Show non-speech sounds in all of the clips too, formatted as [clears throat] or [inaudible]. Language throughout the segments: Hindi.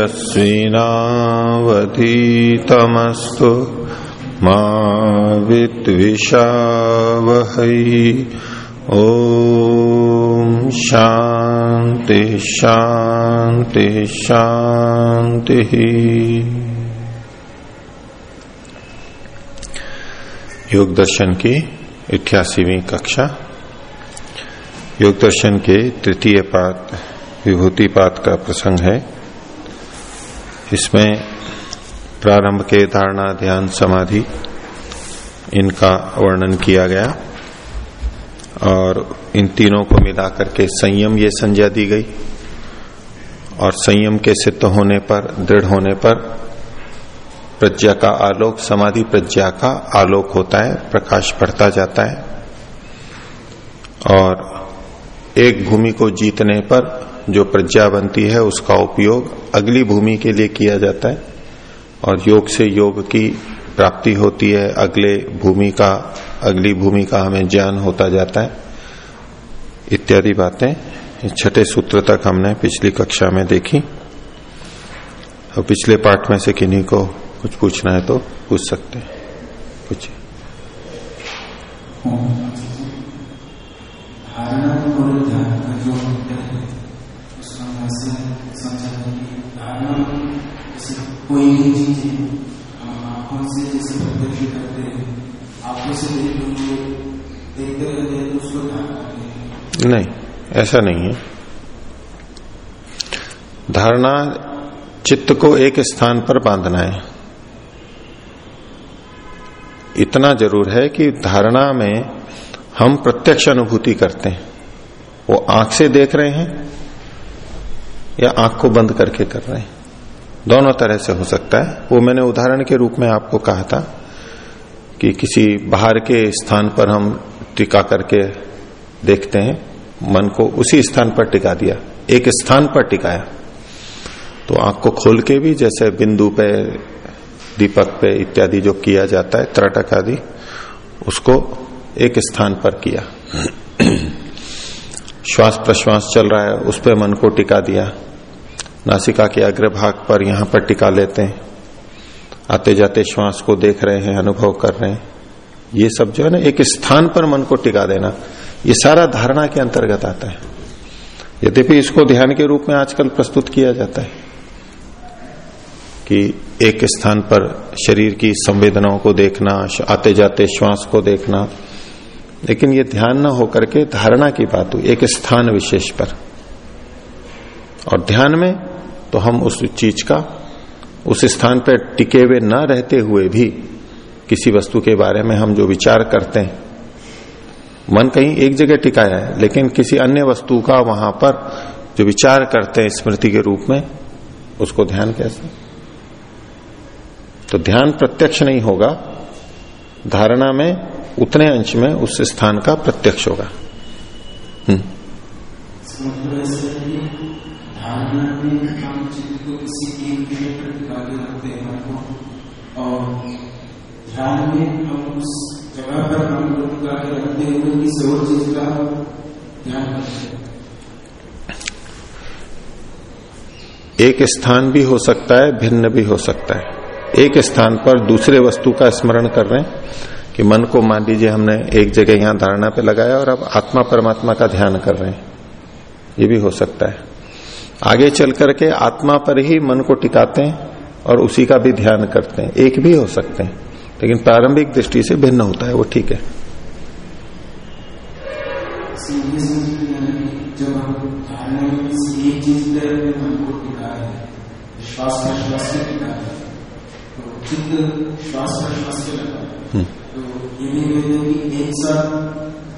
तेजस्विनावधीतमस्तु मा ॐ शान्ति शान्ति, शान्तिः। योग दर्शन की इक्यासीवीं कक्षा। योग दर्शन के तृतीय पात विभूति पात का प्रसंग है। इसमें प्रारंभ के धारणा, ध्यान, समाधि, इनका वर्णन किया गया। और इन तीनों को मिलाकर के संयम ये संज्ञा दी गई। और संयम के सिद्ध होने पर, दृढ़ होने पर प्रज्ञा का आलोक, समाधि प्रज्ञा का आलोक होता है, प्रकाश बढ़ता जाता है। और एक भूमि को जीतने पर जो प्रज्ञा बनती है, उसका उपयोग अगली भूमि के लिए किया जाता है और योग से योग की प्राप्ति होती है। अगले भूमि का, अगली भूमि का हमें ज्ञान होता जाता है। इत्यादि बातें छठे सूत्र तक हमने पिछली कक्षा में देखी। और पिछले पाठ में से किन्हीं को कुछ पूछना है तो पूछ सकते हैं। पूछिए। नहीं, ऐसा नहीं है। धारणा चित्त को एक स्थान पर बांधना है। इतना ज़रूर है कि धारणा में हम प्रत्यक्ष अनुभूति करते हैं। वो आँख से देख रहे हैं या आँख को बंद करके कर रहे हैं। दोनों तरह से हो सकता है। वो मैंने उदाहरण के रूप में आपको कहा था कि किसी बाहर के स्थान पर हम टिका करके देखते हैं, मन को उसी स्थान पर टिका दिया, एक स्थान पर टिकाया। तो आँख को खोल के भी जैसे बिंदु पे, दीपक पे इत्यादि जो किया जाता है, त्रटक आदि, उसको एक स्थान पर किया। [clears throat] श्वास प्रश्वास चल रहा है, उस पर मन को टिका दिया। नासिका के अग्रभाग पर यहाँ पर टिका लेते हैं। आते जाते श्वास को देख रहे हैं, अनुभव कर रहे हैं। ये सब जो है ना, एक स्थान पर मन को टिका देना, ये सारा धारणा के अंतर्गत आता है। यद्यपि इसको ध्यान के रूप में आजकल प्रस्तुत किया जाता है कि एक स्थान पर शरीर की संवेदनाओं को देखना, आते जाते श्वास को देखना, लेकिन ये ध्यान न होकर के धारणा की बात हुई, एक स्थान विशेष पर। और ध्यान में तो हम उस चीज़ का, उस स्थान पर टिके हुए न रहते हुए भी किसी वस्तु के बारे में हम जो विचार करते हैं, मन कहीं एक जगह टिकाया है, लेकिन किसी अन्य वस्तु का वहाँ पर जो विचार करते हैं स्मृति के रूप में, उसको ध्यान कैसे? तो ध्यान प्रत्यक्ष नहीं होगा, धारणा में उतने अंश में उस स्थान का प्रत्यक्ष होगा। हम्म इसका मतलब ऐसा है कि धारणा में हम चित्त को किसी एक विषय पर टिका के रखते हैं मन को और ध्यान में हम उस जगह पर मन को टिका के रखते हुए किसी और चीज़ का ध्यान करते एक स्थान भी हो सकता है, भिन्न भी हो सकता है। एक स्थान पर दूसरे वस्तु का स्मरण कर रहे हैं कि मन को मान लीजिए हमने एक जगह यहाँ धारणा पे लगाया और अब आत्मा परमात्मा का ध्यान कर रहे हैं। ये भी हो सकता है। आगे चल करके आत्मा पर ही मन को टिकाते हैं और उसी का भी ध्यान करते हैं। एक भी हो सकते हैं। लेकिन प्रारंभिक दृष्टि से भिन्न होता है वो ठीक है एक तो हम्म। तो कहते हैं एक साथ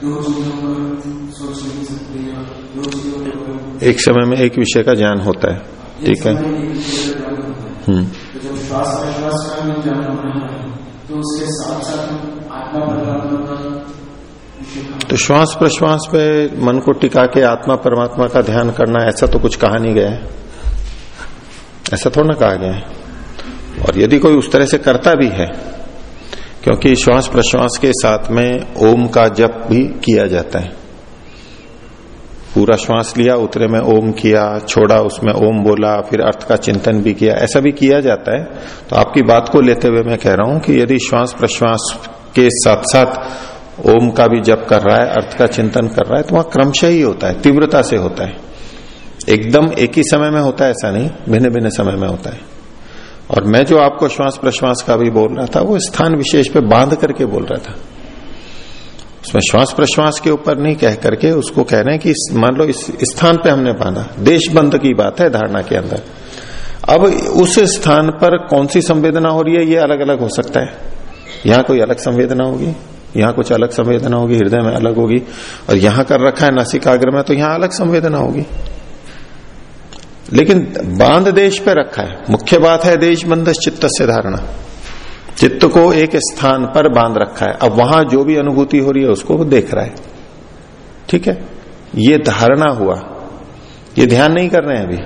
दो चीज़ों पर सोच नहीं सकते या दो चीज़ों पर एक समय में एक विषय का ज्ञान होता है ठीक है ज्ञान होता है। हम्म उसके साथ साथ आत्मा परमात्मा तो श्वास प्रश्वास पे मन को टिका के आत्मा परमात्मा का ध्यान करना, ऐसा तो कुछ कहा नहीं गया है। ऐसा थोड़ा ना कहा गया है। और यदि कोई उस तरह से करता भी है, क्योंकि श्वास प्रश्वास के साथ में ओम का जप भी किया जाता है। पूरा श्वास लिया, उतरे में ओम किया, छोड़ा, उसमें ओम बोला, फिर अर्थ का चिंतन भी किया। ऐसा भी किया जाता है। तो आपकी बात को लेते हुए मैं कह रहा हूँ कि यदि श्वास प्रश्वास के साथ साथ ओम का भी जप कर रहा है, अर्थ का चिंतन कर रहा है तो वहाँ क्रमशः ही होता है, तीव्रता से होता है। एकदम एक ही समय में होता है, ऐसा नहीं भिन्न भिन्न समय में होता है। और मैं जो आपको श्वास प्रश्वास का भी बोल रहा था, वो स्थान विशेष पे बाँध करके बोल रहा था। उसमें श्वास प्रश्वास के ऊपर नहीं कह करके उसको कह रहे हैं कि मान लो इस स्थान पे हमने बांधा, देश बंद की बात है धारणा के अंदर। अब उस स्थान पर कौन सी संवेदना हो रही है, ये अलग अलग हो सकता है। यहाँ कोई अलग संवेदना होगी, यहाँ कुछ अलग संवेदना होगी, हृदय में अलग होगी, और यहाँ कर रखा है नासिकाग्र में तो यहाँ अलग संवेदना होगी। लेकिन बाँध देश पे रखा है। मुख्य बात है देश बंध चित्त से धारणा। चित्त को एक स्थान पर बाँध रखा है। अब वहाँ जो भी अनुभूति हो रही है, उसको वो देख रहा है। ठीक है? ये धारणा हुआ। ये ध्यान नहीं कर रहे हैं अभी।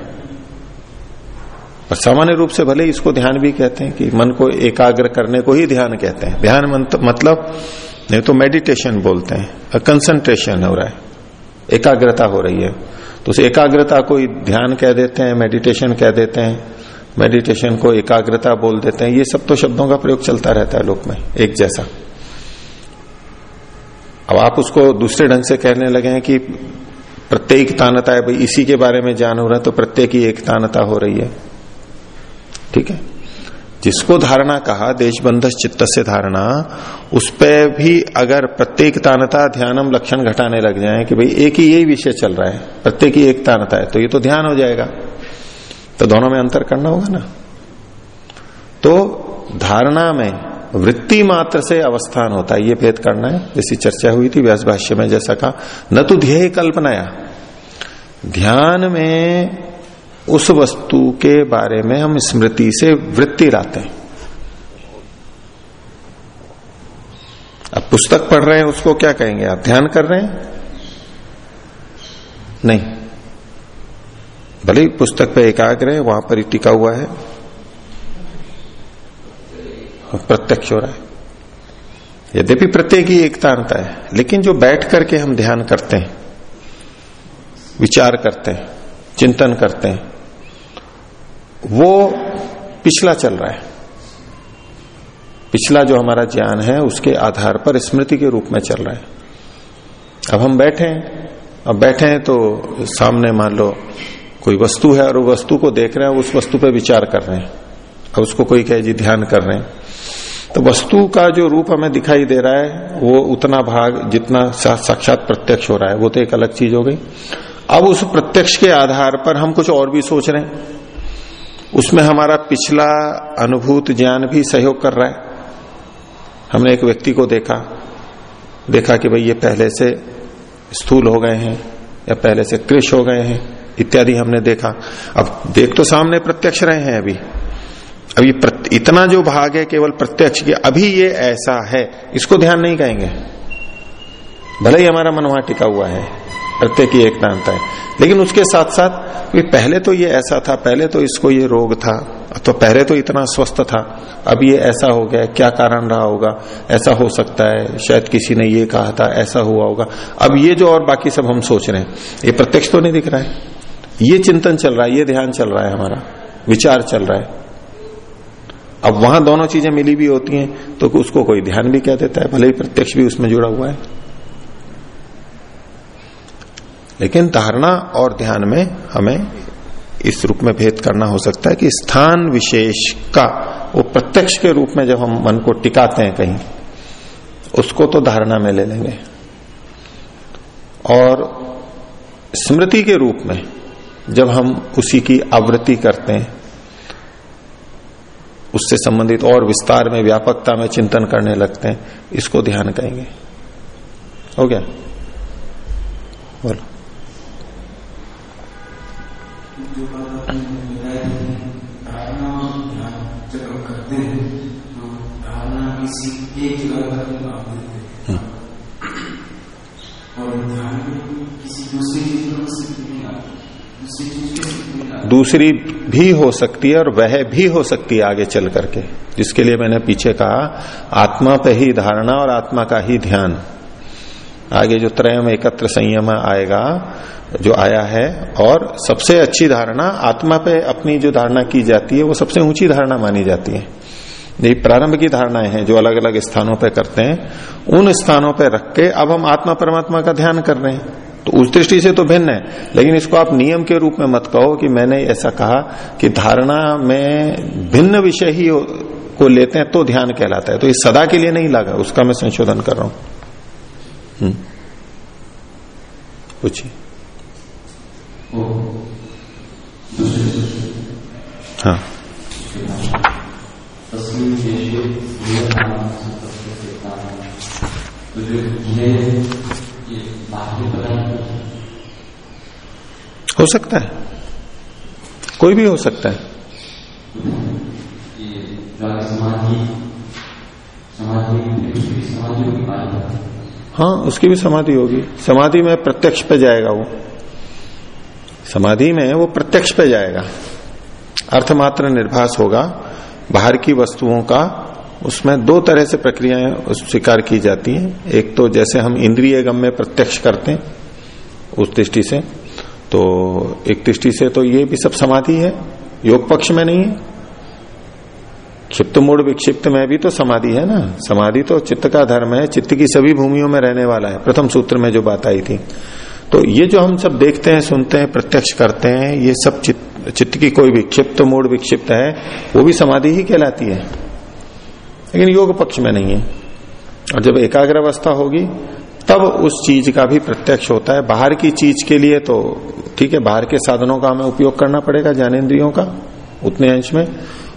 और सामान्य रूप से भले इसको ध्यान भी कहते हैं कि मन को एकाग्र करने को ही ध्यान कहते हैं। ध्यान मतलब नहीं तो मेडिटेशन बोलते हैं। कंसंट्रेशन हो रहा है। एकाग्रता हो रही है। तो उस एकाग्रता को ही ध्यान कह देते हैं मेडिटेशन कह देते हैं। मेडिटेशन को एकाग्रता बोल देते हैं। ये सब तो शब्दों का प्रयोग चलता रहता है लोक में, एक जैसा। अब आप उसको दूसरे ढंग से कहने लगे हैं कि प्रत्येक तानता है, भाई इसी के बारे में जान हो रहा है तो प्रत्येक ही एक तानता हो रही है। ठीक है? जिसको धारणा कहा देशबंध चित्त से धारणा, उस पर भी अगर प्रत्येक तानता ध्यानम लक्षण घटाने लग जाए कि भाई एक ही यही विषय चल रहा है, प्रत्येक ही एक तानता है तो ये तो ध्यान हो जाएगा। तो दोनों में अंतर करना होगा ना? तो धारणा में वृत्ति मात्र से अवस्थान होता है, ये भेद करना है। जैसी चर्चा हुई थी व्यास भाष्य में, जैसा कहा, न तो ध्येय कल्पनाया। ध्यान में उस वस्तु के बारे में हम स्मृति से वृत्ति लाते हैं। अब पुस्तक पढ़ रहे हैं, उसको क्या कहेंगे आप? ध्यान कर रहे हैं? नहीं। भले ही पुस्तक पे एकाग्र है, वहाँ पर ही टिका हुआ है। प्रत्यक्ष हो रहा है। यद्यपि प्रत्येक ही एकता है, लेकिन जो बैठ करके हम ध्यान करते हैं, विचार करते हैं, चिंतन करते हैं, वो पिछला चल रहा है। पिछला जो हमारा ज्ञान है, उसके आधार पर स्मृति के रूप में चल रहा है। अब हम बैठे हैं, अब बैठे हैं तो सामने मान लो कोई वस्तु है और वस्तु को देख रहे हैं उस वस्तु पर विचार कर रहे हैं। अब उसको कोई कहे जी ध्यान कर रहे हैं। तो वस्तु का जो रूप हमें दिखाई दे रहा है, वो उतना भाग जितना साक्षात प्रत्यक्ष हो रहा है। वो तो एक अलग चीज़ हो गई। अब उस प्रत्यक्ष के आधार पर हम कुछ और भी सोच रहे हैं। उसमें हमारा पिछला अनुभूत ज्ञान भी सहयोग कर रहा है। हमने एक व्यक्ति को देखा। देखा कि भाई ये पहले से स्थूल हो गए हैं, या पहले से कृष हो गए हैं। इत्यादि हमने देखा। अब देख तो सामने प्रत्यक्ष रहे हैं अभी। ये इतना जो भाग है केवल प्रत्यक्ष की अभी ये ऐसा है, इसको ध्यान नहीं कहेंगे। भले ही हमारा मन वहाँ टिका हुआ है, प्रत्येक की एकता है लेकिन उसके साथ साथ पहले तो ये ऐसा था, पहले तो इसको ये रोग था तो पहले तो इतना स्वस्थ था। अब ये ऐसा हो गया, क्या कारण रहा होगा? ऐसा हो सकता है, शायद किसी ने ये कहा था, ऐसा हुआ होगा। अब ये जो और बाकी सब हम सोच रहे हैं, ये प्रत्यक्ष तो नहीं दिख रहा है। ये चिंतन चल रहा है, ये ध्यान चल रहा है हमारा, विचार चल रहा है। अब वहाँ दोनों चीज़ें मिली भी होती हैं तो उसको कोई ध्यान भी कह देता है, भले ही प्रत्यक्ष भी उसमें जुड़ा हुआ है। लेकिन धारणा और ध्यान में हमें इस रूप में भेद करना हो सकता है कि स्थान विशेष का, वो प्रत्यक्ष के रूप में जब हम मन को टिकाते हैं कहीं, उसको तो धारणा में ले लेंगे। और स्मृति के रूप में जब हम उसी की आवृत्ति करते हैं उससे संबंधित और विस्तार में व्यापकता में चिंतन करने लगते हैं इसको ध्यान कहेंगे हो गया? बोलो। तो एक और ध्यान किसी दूसरी दूसरी भी हो सकती है और वह भी हो सकती है आगे चल करके। जिसके लिए मैंने पीछे कहा, आत्मा पे ही धारणा और आत्मा का ही ध्यान। आगे जो त्रयम एकत्र संयम आएगा, जो आया है, और सबसे अच्छी धारणा, आत्मा पे अपनी जो धारणा की जाती है, वो सबसे ऊँची धारणा मानी जाती है। ये प्रारंभ की धारणाएँ हैं जो अलग अलग स्थानों पर करते हैं। उन स्थानों पर रख के अब हम आत्मा परमात्मा का ध्यान कर रहे हैं। तो उस दृष्टि से तो भिन्न है, लेकिन इसको आप नियम के रूप में मत कहो कि मैंने ऐसा कहा कि धारणा में भिन्न विषय ही को लेते हैं तो ध्यान कहलाता है। तो ये सदा के लिए नहीं लगा, उसका मैं संशोधन कर रहा हूँ। हम्म। पूछिए। हाँ। हो सकता है। कोई भी हो सकता है। हाँ उसकी भी समाधि होगी। समाधि में प्रत्यक्ष पे जाएगा वो। समाधि में वो प्रत्यक्ष पे जाएगा। अर्थमात्र निर्भास होगा। बाहर की वस्तुओं का उसमें दो तरह से प्रक्रियाएँ स्वीकार की जाती हैं। एक तो जैसे हम इंद्रिय गम में प्रत्यक्ष करते हैं उस दृष्टि से तो एक दृष्टि से तो ये भी सब समाधि है, योग पक्ष में नहीं है। क्षिप्त मूड विक्षिप्त में भी तो समाधि है ना। समाधि तो चित्त का धर्म है, चित्त की सभी भूमियों में रहने वाला है। प्रथम सूत्र में जो बात आई थी। तो ये जो हम सब देखते हैं, सुनते हैं, प्रत्यक्ष करते हैं, ये सब चित्त चित्त की कोई विक्षिप्त मूड विक्षिप्त है, वो भी समाधि ही कहलाती है। लेकिन योग पक्ष में नहीं है। और जब एकाग्र अवस्था होगी, तब उस चीज़ का भी प्रत्यक्ष होता है। बाहर की चीज़ के लिए तो ठीक है, बाहर के साधनों का हमें उपयोग करना पड़ेगा ज्ञानेन्द्रियों का, उतने अंश में।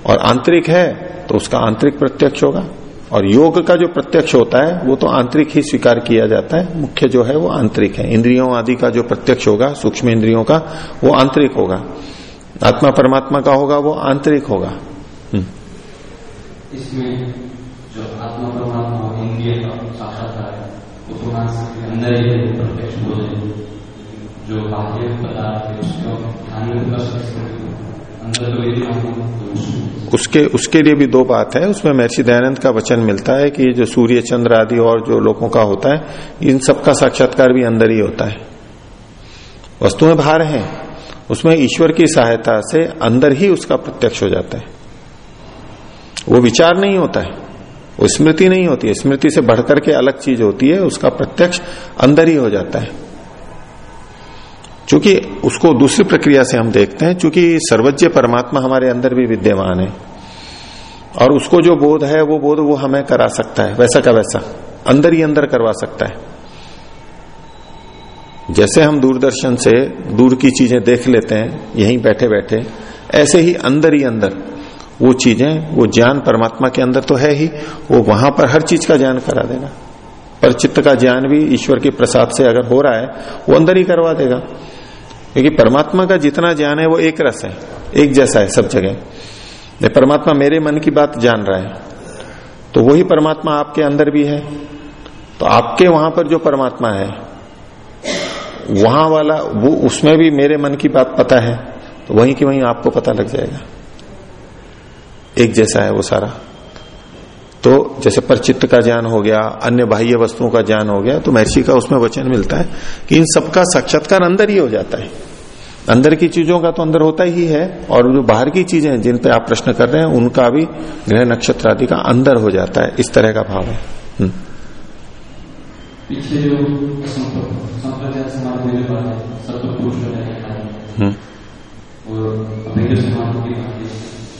और आंतरिक है तो उसका आंतरिक प्रत्यक्ष होगा। और योग का जो प्रत्यक्ष होता है, वो तो आंतरिक ही स्वीकार किया जाता है। मुख्य जो है, वो आंतरिक है। इंद्रियों आदि का जो प्रत्यक्ष होगा सूक्ष्म इंद्रियों का, वो आंतरिक होगा। आत्मा परमात्मा का होगा, वो आंतरिक होगा। हम्म। इसमें अंदर ही प्रत्यक्ष जाए जो बाह्य पदार्थ है, उसको ध्यान में कर सकते अंदर तो यदि उसके उसके लिए भी दो बात है। उसमें महर्षि दयानंद का वचन मिलता है कि जो सूर्य, चंद्र आदि और जो लोगों का होता है, इन सबका साक्षात्कार भी अंदर ही होता है। वस्तुएँ बाहर हैं। उसमें ईश्वर की सहायता से अंदर ही उसका प्रत्यक्ष हो जाता है। वो विचार नहीं होता है। वो स्मृति नहीं होती है। स्मृति से बढ़कर के अलग चीज़ होती है, उसका प्रत्यक्ष अंदर ही हो जाता है। चूँकि उसको दूसरी प्रक्रिया से हम देखते हैं चूँकि सर्वज्ञ परमात्मा हमारे अंदर भी विद्यमान है। और उसको जो बोध है, वो बोध वो हमें करा सकता है, वैसा का वैसा। अंदर ही अंदर करवा सकता है। जैसे हम दूरदर्शन से दूर की चीज़ें देख लेते हैं, यहीं बैठे बैठे ऐसे ही अंदर ही अंदर। वो चीज़ें, वो ज्ञान परमात्मा के अंदर तो है ही, वो वहाँ पर हर चीज़ का ज्ञान करा देगा पर चित्त का ज्ञान भी ईश्वर के प्रसाद से अगर हो रहा है, वो अंदर ही करवा देगा। क्योंकि परमात्मा का जितना ज्ञान है, वो एक रस है, एक जैसा है सब जगह। परमात्मा मेरे मन की बात जान रहा है तो वही परमात्मा आपके अंदर भी है। तो आपके वहाँ पर जो परमात्मा है, वहाँ वाला, वो उसमें भी मेरे मन की बात पता है तो वहीं की वहीं आपको पता लग जाएगा। एक जैसा है वो सारा। तो जैसे परचित्त का ज्ञान हो गया अन्य बाह्य वस्तुओं का ज्ञान हो गया तो महर्षि का उसमें वचन मिलता है कि इन सबका साक्षात्कार अंदर ही हो जाता है। अंदर की चीज़ों का तो अंदर होता ही है और जो बाहर की चीज़ें जिन पे आप प्रश्न कर रहे हैं उनका भी ग्रह नक्षत्र आदि का अंदर हो जाता है। इस तरह का भाव है। हम्म। पीछे जो हाँ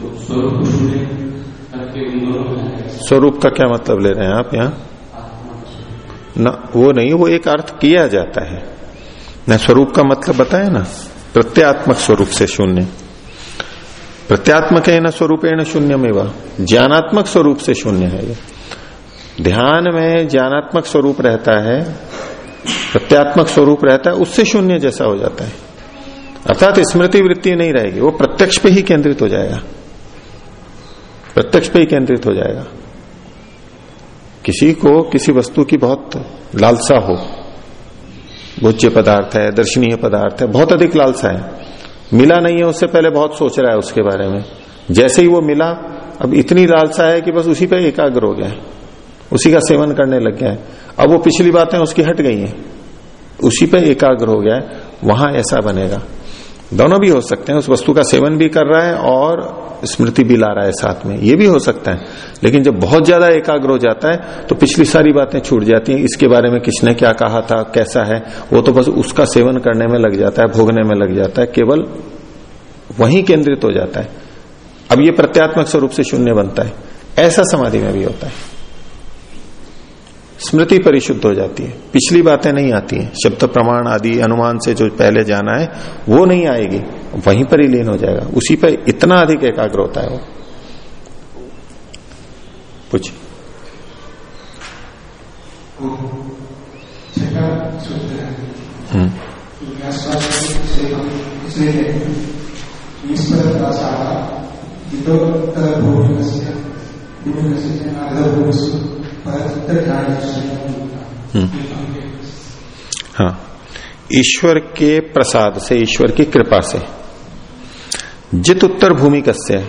तो स्वरूप शून्य करके उन दोनों स्वरूप का क्या मतलब ले रहे हैं आप यहाँ? न वो नहीं वो एक अर्थ किया जाता है। न स्वरूप का मतलब बताया ना? प्रत्यात्मक स्वरूप से शून्य। प्रत्यात्मक है ना स्वरूप न शून्य में वह ज्ञानात्मक स्वरूप से शून्य है ये। ध्यान में ज्ञानात्मक स्वरूप रहता है प्रत्यात्मक स्वरूप रहता है उससे शून्य जैसा हो जाता है। अर्थात स्मृति वृत्ति नहीं रहेगी वो प्रत्यक्ष पे ही केंद्रित हो जाएगा। प्रत्यक्ष पे ही केंद्रित हो जाएगा। किसी को किसी वस्तु की बहुत लालसा हो, भोज्य पदार्थ है, दर्शनीय पदार्थ है, बहुत अधिक लालसा है। मिला नहीं है, उससे पहले बहुत सोच रहा है उसके बारे में। जैसे ही वो मिला, अब इतनी लालसा है कि बस उसी पे एकाग्र हो गया उसी का सेवन करने लग गया है। अब वो पिछली बातें उसकी हट गई हैं। उसी पे एकाग्र हो गया है। वहाँ ऐसा बनेगा। दोनों भी हो सकते हैं, उस वस्तु का सेवन भी कर रहा है और स्मृति भी ला रहा है साथ में। ये भी हो सकता है। लेकिन जब बहुत ज़्यादा एकाग्र हो जाता है तो पिछली सारी बातें छूट जाती हैं। इसके बारे में किसने क्या कहा था, कैसा है, वो तो बस उसका सेवन करने में लग जाता है, भोगने में लग जाता है, केवल वहीं केंद्रित हो जाता है। अब ये प्रत्यात्मक स्वरूप से शून्य बनता है। ऐसा समाधि में भी होता है। स्मृति परिशुद्ध हो जाती है। पिछली बातें नहीं आती हैं। शब्द प्रमाण आदि, अनुमान से जो पहले जाना है, वो नहीं आएगी। वहीं पर ही लीन हो जाएगा। उसी पर इतना अधिक एकाग्र होता है वो। पूछ। हम्म। हाँ। ईश्वर के प्रसाद से, ईश्वर की कृपा से। जित उत्तर भूमि कस्य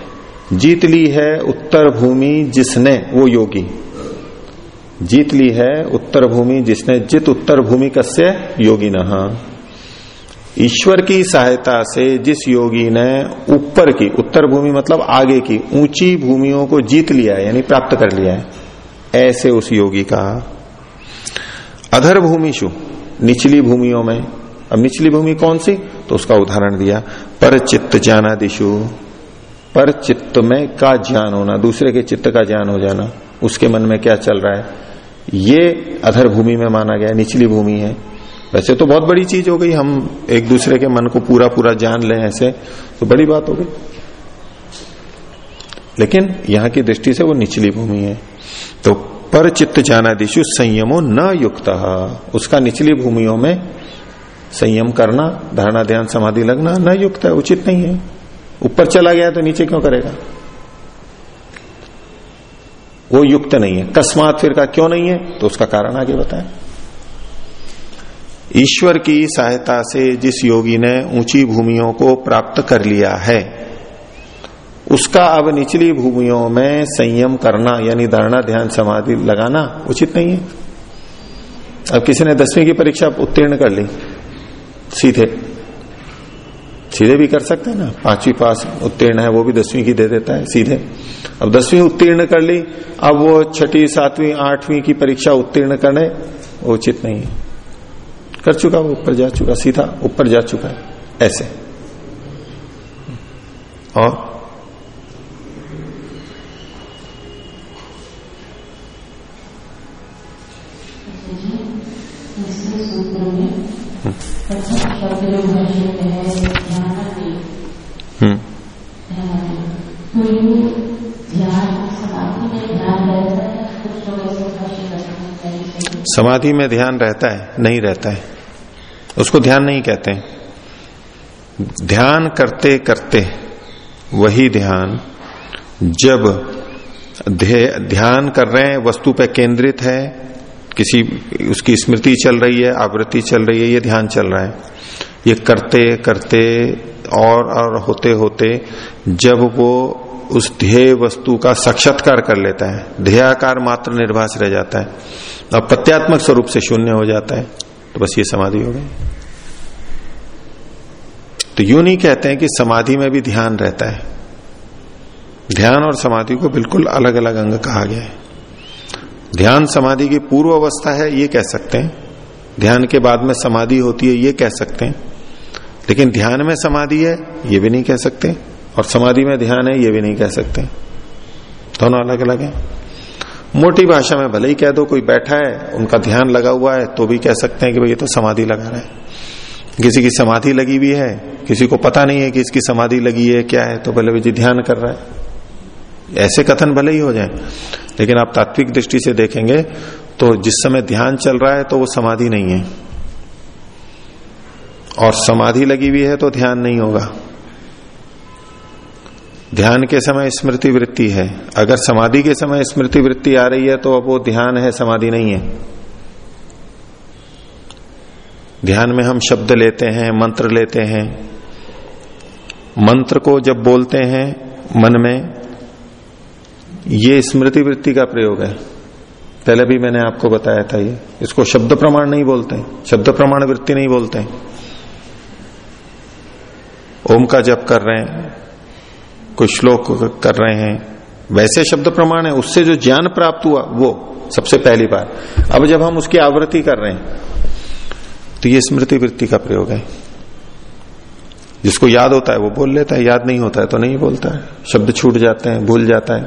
जीत ली है उत्तर भूमि जिसने, वो योगी। जीत ली है उत्तर भूमि जिसने, जित उत्तर भूमि कस्य योगी न ईश्वर की सहायता से जिस योगी ने ऊपर की, उत्तर भूमि मतलब आगे की, ऊँची भूमियों को जीत लिया है, यानी प्राप्त कर लिया है। ऐसे उस योगी का अधर भूमिशु निचली भूमियों में। अब निचली भूमि कौन सी? तो उसका उदाहरण दिया पर चित्त जाना दिशु पर चित्त में का ज्ञान होना, दूसरे के चित्त का ज्ञान हो जाना, उसके मन में क्या चल रहा है? ये अधर भूमि में माना गया, निचली भूमि है। वैसे तो बहुत बड़ी चीज़ हो गई, हम एक दूसरे के मन को पूरा पूरा जान लें ऐसे तो बड़ी बात हो गई। लेकिन यहाँ की दृष्टि से वो निचली भूमि है। तो पर चित्त जाना दिशु संयमो न युक्त। उसका निचली भूमियों में संयम करना, धारणा, ध्यान, समाधि लगना न युक्त है, उचित नहीं है। ऊपर चला गया तो नीचे क्यों करेगा? वो युक्त नहीं है। कस्मात फिर का क्यों नहीं है? तो उसका कारण आगे बताएँ। ईश्वर की सहायता से जिस योगी ने ऊँची भूमियों को प्राप्त कर लिया है उसका अब निचली भूमियों में संयम करना, यानी धारणा, ध्यान, समाधि लगाना उचित नहीं है। अब किसी ने दसवीं की परीक्षा उत्तीर्ण कर ली, सीधे। सीधे भी कर सकते हैं ना। पांचवी पास उत्तीर्ण है, वो भी दसवीं की दे देता है, सीधे। अब दसवीं उत्तीर्ण कर ली, अब वो छठी, सातवीं, आठवीं की परीक्षा उत्तीर्ण करने उचित नहीं है। कर चुका, वो ऊपर जा चुका, सीधा ऊपर जा चुका है, ऐसे। और समाधि में ध्यान रहता है, नहीं रहता है। उसको ध्यान नहीं कहते हैं। ध्यान करते करते, वही ध्यान जब ध्यान कर रहे हैं, वस्तु पे केंद्रित है, किसी, उसकी स्मृति चल रही है, आवृत्ति चल रही है, ये ध्यान चल रहा है। ये करते करते, और और होते होते, जब वो उस ध्येय वस्तु का साक्षात्कार कर लेता है। ध्येयाकार मात्र निर्भाष रह जाता है। और प्रत्यात्मक स्वरूप से शून्य हो जाता है। तो बस ये समाधि हो गई। तो यू नहीं कहते हैं कि समाधि में भी ध्यान रहता है। ध्यान और समाधि को बिल्कुल अलग अलग अंग कहा गया है। ध्यान समाधि की पूर्व अवस्था है, ये कह सकते हैं। ध्यान के बाद में समाधि होती है, ये कह सकते हैं। लेकिन ध्यान में समाधि है, ये भी नहीं कह सकते। और समाधि में ध्यान है, ये भी नहीं कह सकते। दोनों अलग अलग है। मोटी भाषा में भले ही कह दो, कोई बैठा है, उनका ध्यान लगा हुआ है तो भी कह सकते हैं कि भाई ये तो समाधि लगा रहा है। किसी की समाधि लगी हुई है, किसी को पता नहीं है कि इसकी समाधि लगी है, क्या है तो भले जी ध्यान कर रहा है। ऐसे कथन भले ही हो जाए, लेकिन आप तात्विक दृष्टि से देखेंगे तो जिस समय ध्यान चल रहा है तो वो समाधि नहीं है। और समाधि लगी हुई है तो ध्यान नहीं होगा। ध्यान के समय स्मृति वृत्ति है। अगर समाधि के समय स्मृति वृत्ति आ रही है तो अब वो ध्यान है, समाधि नहीं है। ध्यान में हम शब्द लेते हैं, मंत्र लेते हैं। मंत्र को जब बोलते हैं मन में, ये स्मृति वृत्ति का प्रयोग है। पहले भी मैंने आपको बताया था ये। इसको शब्द प्रमाण नहीं बोलते शब्द प्रमाण वृत्ति नहीं बोलते ओम का जप कर रहे हैं। कोई श्लोक कर रहे हैं। वैसे शब्द प्रमाण है, उससे जो ज्ञान प्राप्त हुआ, वो सबसे पहली बार अब जब हम उसकी आवृत्ति कर रहे हैं तो ये स्मृति वृत्ति का प्रयोग है। जिसको याद होता है, वो बोल लेता है, याद नहीं होता है तो नहीं बोलता है। शब्द छूट जाते हैं, भूल जाता है।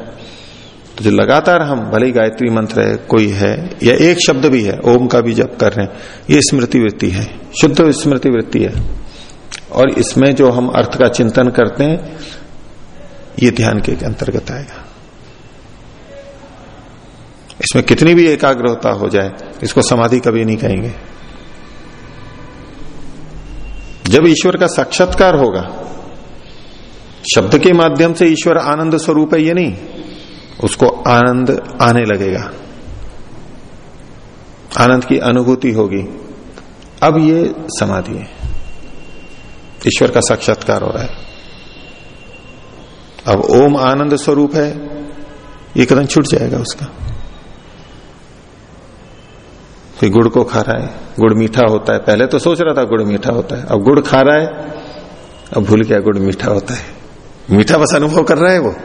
तो जो लगातार हम भले गायत्री मंत्र है, कोई है, या एक शब्द भी है, ओम का भी जप कर रहे हैं, ये स्मृति वृत्ति है। शुद्ध स्मृति वृत्ति है। और इसमें जो हम अर्थ का चिंतन करते हैं ये ध्यान के अंतर्गत आएगा। इसमें कितनी भी एकाग्रता हो जाए, इसको समाधि कभी नहीं कहेंगे। जब ईश्वर का साक्षात्कार होगा, शब्द के माध्यम से ईश्वर आनंद स्वरूप है ये नहीं, उसको आनंद आने लगेगा। आनंद की अनुभूति होगी। अब ये समाधि है। ईश्वर का साक्षात्कार हो रहा है। अब ओम आनंद स्वरूप है, ये कदम छूट जाएगा उसका। कोई गुड़ को खा रहा है, गुड़ मीठा होता है। पहले तो सोच रहा था गुड़ मीठा होता है, अब गुड़ खा रहा है, अब भूल गया गुड़ मीठा होता है। मीठा बस अनुभव कर रहा है वो।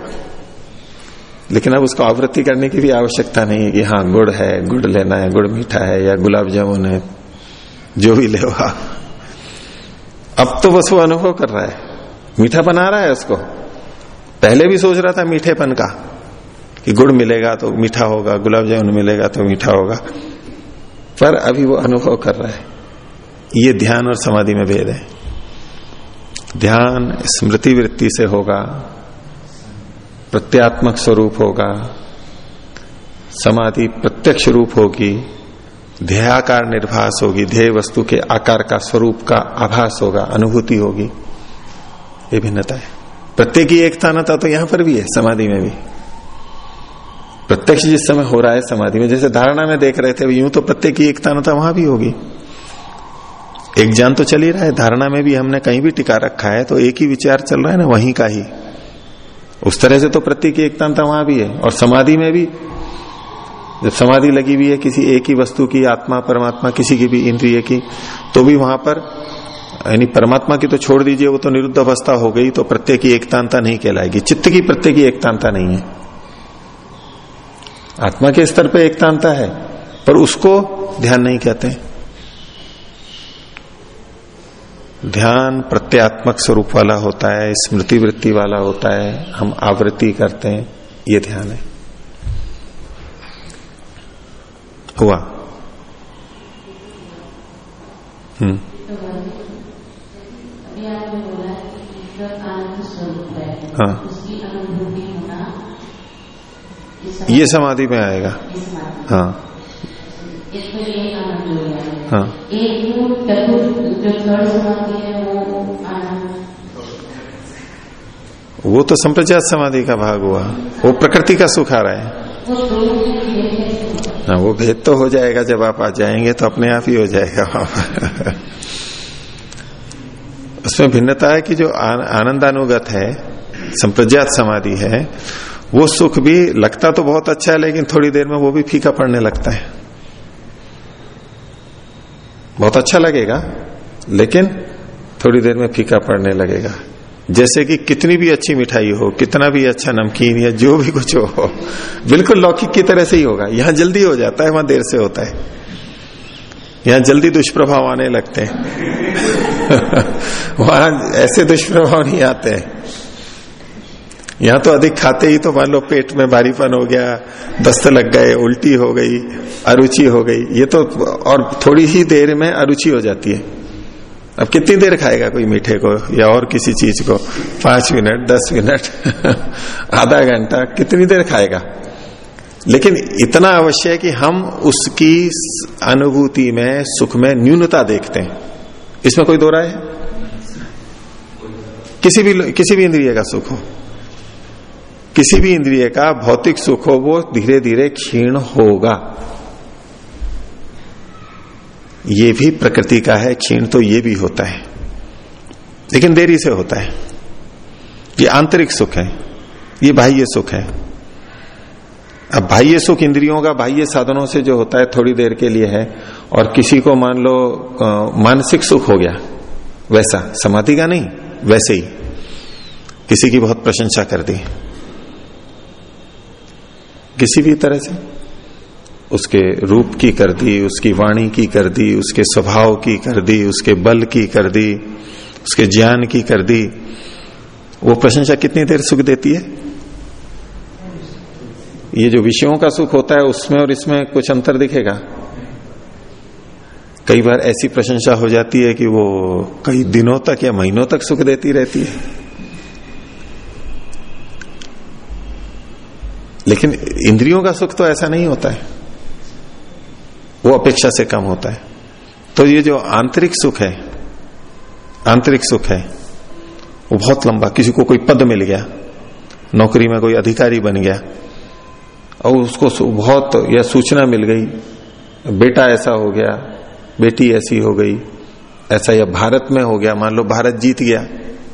लेकिन अब उसको आवृत्ति करने की भी आवश्यकता नहीं है कि हाँ गुड़ है, गुड़ लेना है, गुड़ मीठा है या गुलाब जामुन है, जो भी ले अब तो बस वो अनुभव कर रहा है। मीठा बना रहा है उसको। पहले भी सोच रहा था मीठेपन का, कि गुड़ मिलेगा तो मीठा होगा, गुलाब जामुन मिलेगा तो मीठा होगा। पर अभी वो अनुभव कर रहा है। ये ध्यान और समाधि में भेद है। ध्यान स्मृति वृत्ति से होगा, प्रत्यात्मक स्वरूप होगा, समाधि प्रत्यक्ष रूप होगी, ध्येयाकार निर्भास होगी, ध्येय वस्तु के आकार का स्वरूप का आभास होगा, अनुभूति होगी। ये भिन्नता है। प्रत्येक की एकता न तो यहाँ पर भी है, समाधि में भी। प्रत्यक्ष जिस समय हो रहा है, समाधि में, जैसे धारणा में देख रहे थे यूँ तो प्रत्येक की एकता न वहाँ भी होगी। एक ज्ञान तो चल ही रहा है, धारणा में भी हमने कहीं भी टिका रखा है तो एक ही विचार चल रहा है ना, वहीं का ही। उस तरह से तो प्रत्येक की एकता वहाँ भी है, और समाधि में भी। जब समाधि लगी हुई है किसी एक ही वस्तु की, आत्मा, परमात्मा, किसी की भी, इंद्रिय की तो भी वहाँ पर यानी परमात्मा की तो छोड़ दीजिए, वो तो निरुद्ध अवस्था हो गई तो प्रत्येक की एकतांता नहीं कहलाएगी। चित्त की प्रत्येक की एकतांता नहीं है। आत्मा के स्तर पे एकतांता है, पर उसको ध्यान नहीं कहते ध्यान प्रत्यात्मक स्वरूप वाला होता है स्मृति वृत्ति वाला होता है, हम आवृत्ति करते हैं, ये ध्यान है। हुआ? हम्म। हाँ। ये समाधि में आएगा। हाँ। हाँ। वो तो संप्रजात समाधि का भाग हुआ। वो प्रकृति का सुख आ रहा है। हाँ वो भेद तो हो जाएगा। जब आप आ जाएँगे तो अपने आप ही हो जाएगा वहाँ [laughs] उसमें भिन्नता है कि जो आनंदानुगत है संप्रज्ञात समाधि है, वो सुख भी लगता तो बहुत अच्छा है, लेकिन थोड़ी देर में वो भी फीका पड़ने लगता है। बहुत अच्छा लगेगा, लेकिन थोड़ी देर में फीका पड़ने लगेगा। जैसे कि कितनी भी अच्छी मिठाई हो, कितना भी अच्छा नमकीन या जो भी कुछ हो, बिल्कुल लौकिक की तरह से ही होगा। यहाँ जल्दी हो जाता है, वहाँ देर से होता है। यहाँ जल्दी दुष्प्रभाव आने लगते हैं। [laughs] वहाँ ऐसे दुष्प्रभाव नहीं आते हैं। यहाँ तो अधिक खाते ही तो मान लो पेट में भारीपन हो गया, दस्त लग गए, उल्टी हो गई, अरुचि हो गई। ये तो और थोड़ी ही देर में अरुचि हो जाती है। अब कितनी देर खाएगा कोई मीठे को या और किसी चीज़ को? पाँच मिनट, दस मिनट, [laughs] आधा घंटा, कितनी देर खाएगा? लेकिन इतना अवश्य है कि हम उसकी अनुभूति में, सुख में न्यूनता देखते हैं। इसमें कोई दो राय है? किसी भी किसी भी इंद्रिय का सुख हो। किसी भी इंद्रिय का भौतिक सुख हो, वो धीरे धीरे क्षीण होगा। ये भी प्रकृति का है, क्षीण तो ये भी होता है। लेकिन देरी से होता है। ये आंतरिक सुख है, ये बाह्य सुख है। अब बाह्य सुख इंद्रियों का बाह्य साधनों से जो होता है, थोड़ी देर के लिए है, और किसी को मान लो मानसिक सुख हो गया, वैसा, समाधि का नहीं, वैसे ही। किसी की बहुत प्रशंसा कर दी। किसी भी तरह से। उसके रूप की कर दी, उसकी वाणी की कर दी, उसके स्वभाव की कर दी, उसके बल की कर दी, उसके ज्ञान की कर दी। वो प्रशंसा कितनी देर सुख देती है? ये जो विषयों का सुख होता है, उसमें और इसमें कुछ अंतर दिखेगा? कई बार ऐसी प्रशंसा हो जाती है कि वो कई दिनों तक या महीनों तक सुख देती रहती है। लेकिन इंद्रियों का सुख तो ऐसा नहीं होता है। वो अपेक्षा से कम होता है। तो ये जो आंतरिक सुख है, आंतरिक सुख है, वो बहुत लंबा। किसी को कोई पद मिल गया, नौकरी में कोई अधिकारी बन गया, और उसको बहुत या सूचना मिल गई, बेटा ऐसा हो गया, बेटी ऐसी हो गई, ऐसा या भारत में हो गया, मान लो भारत जीत गया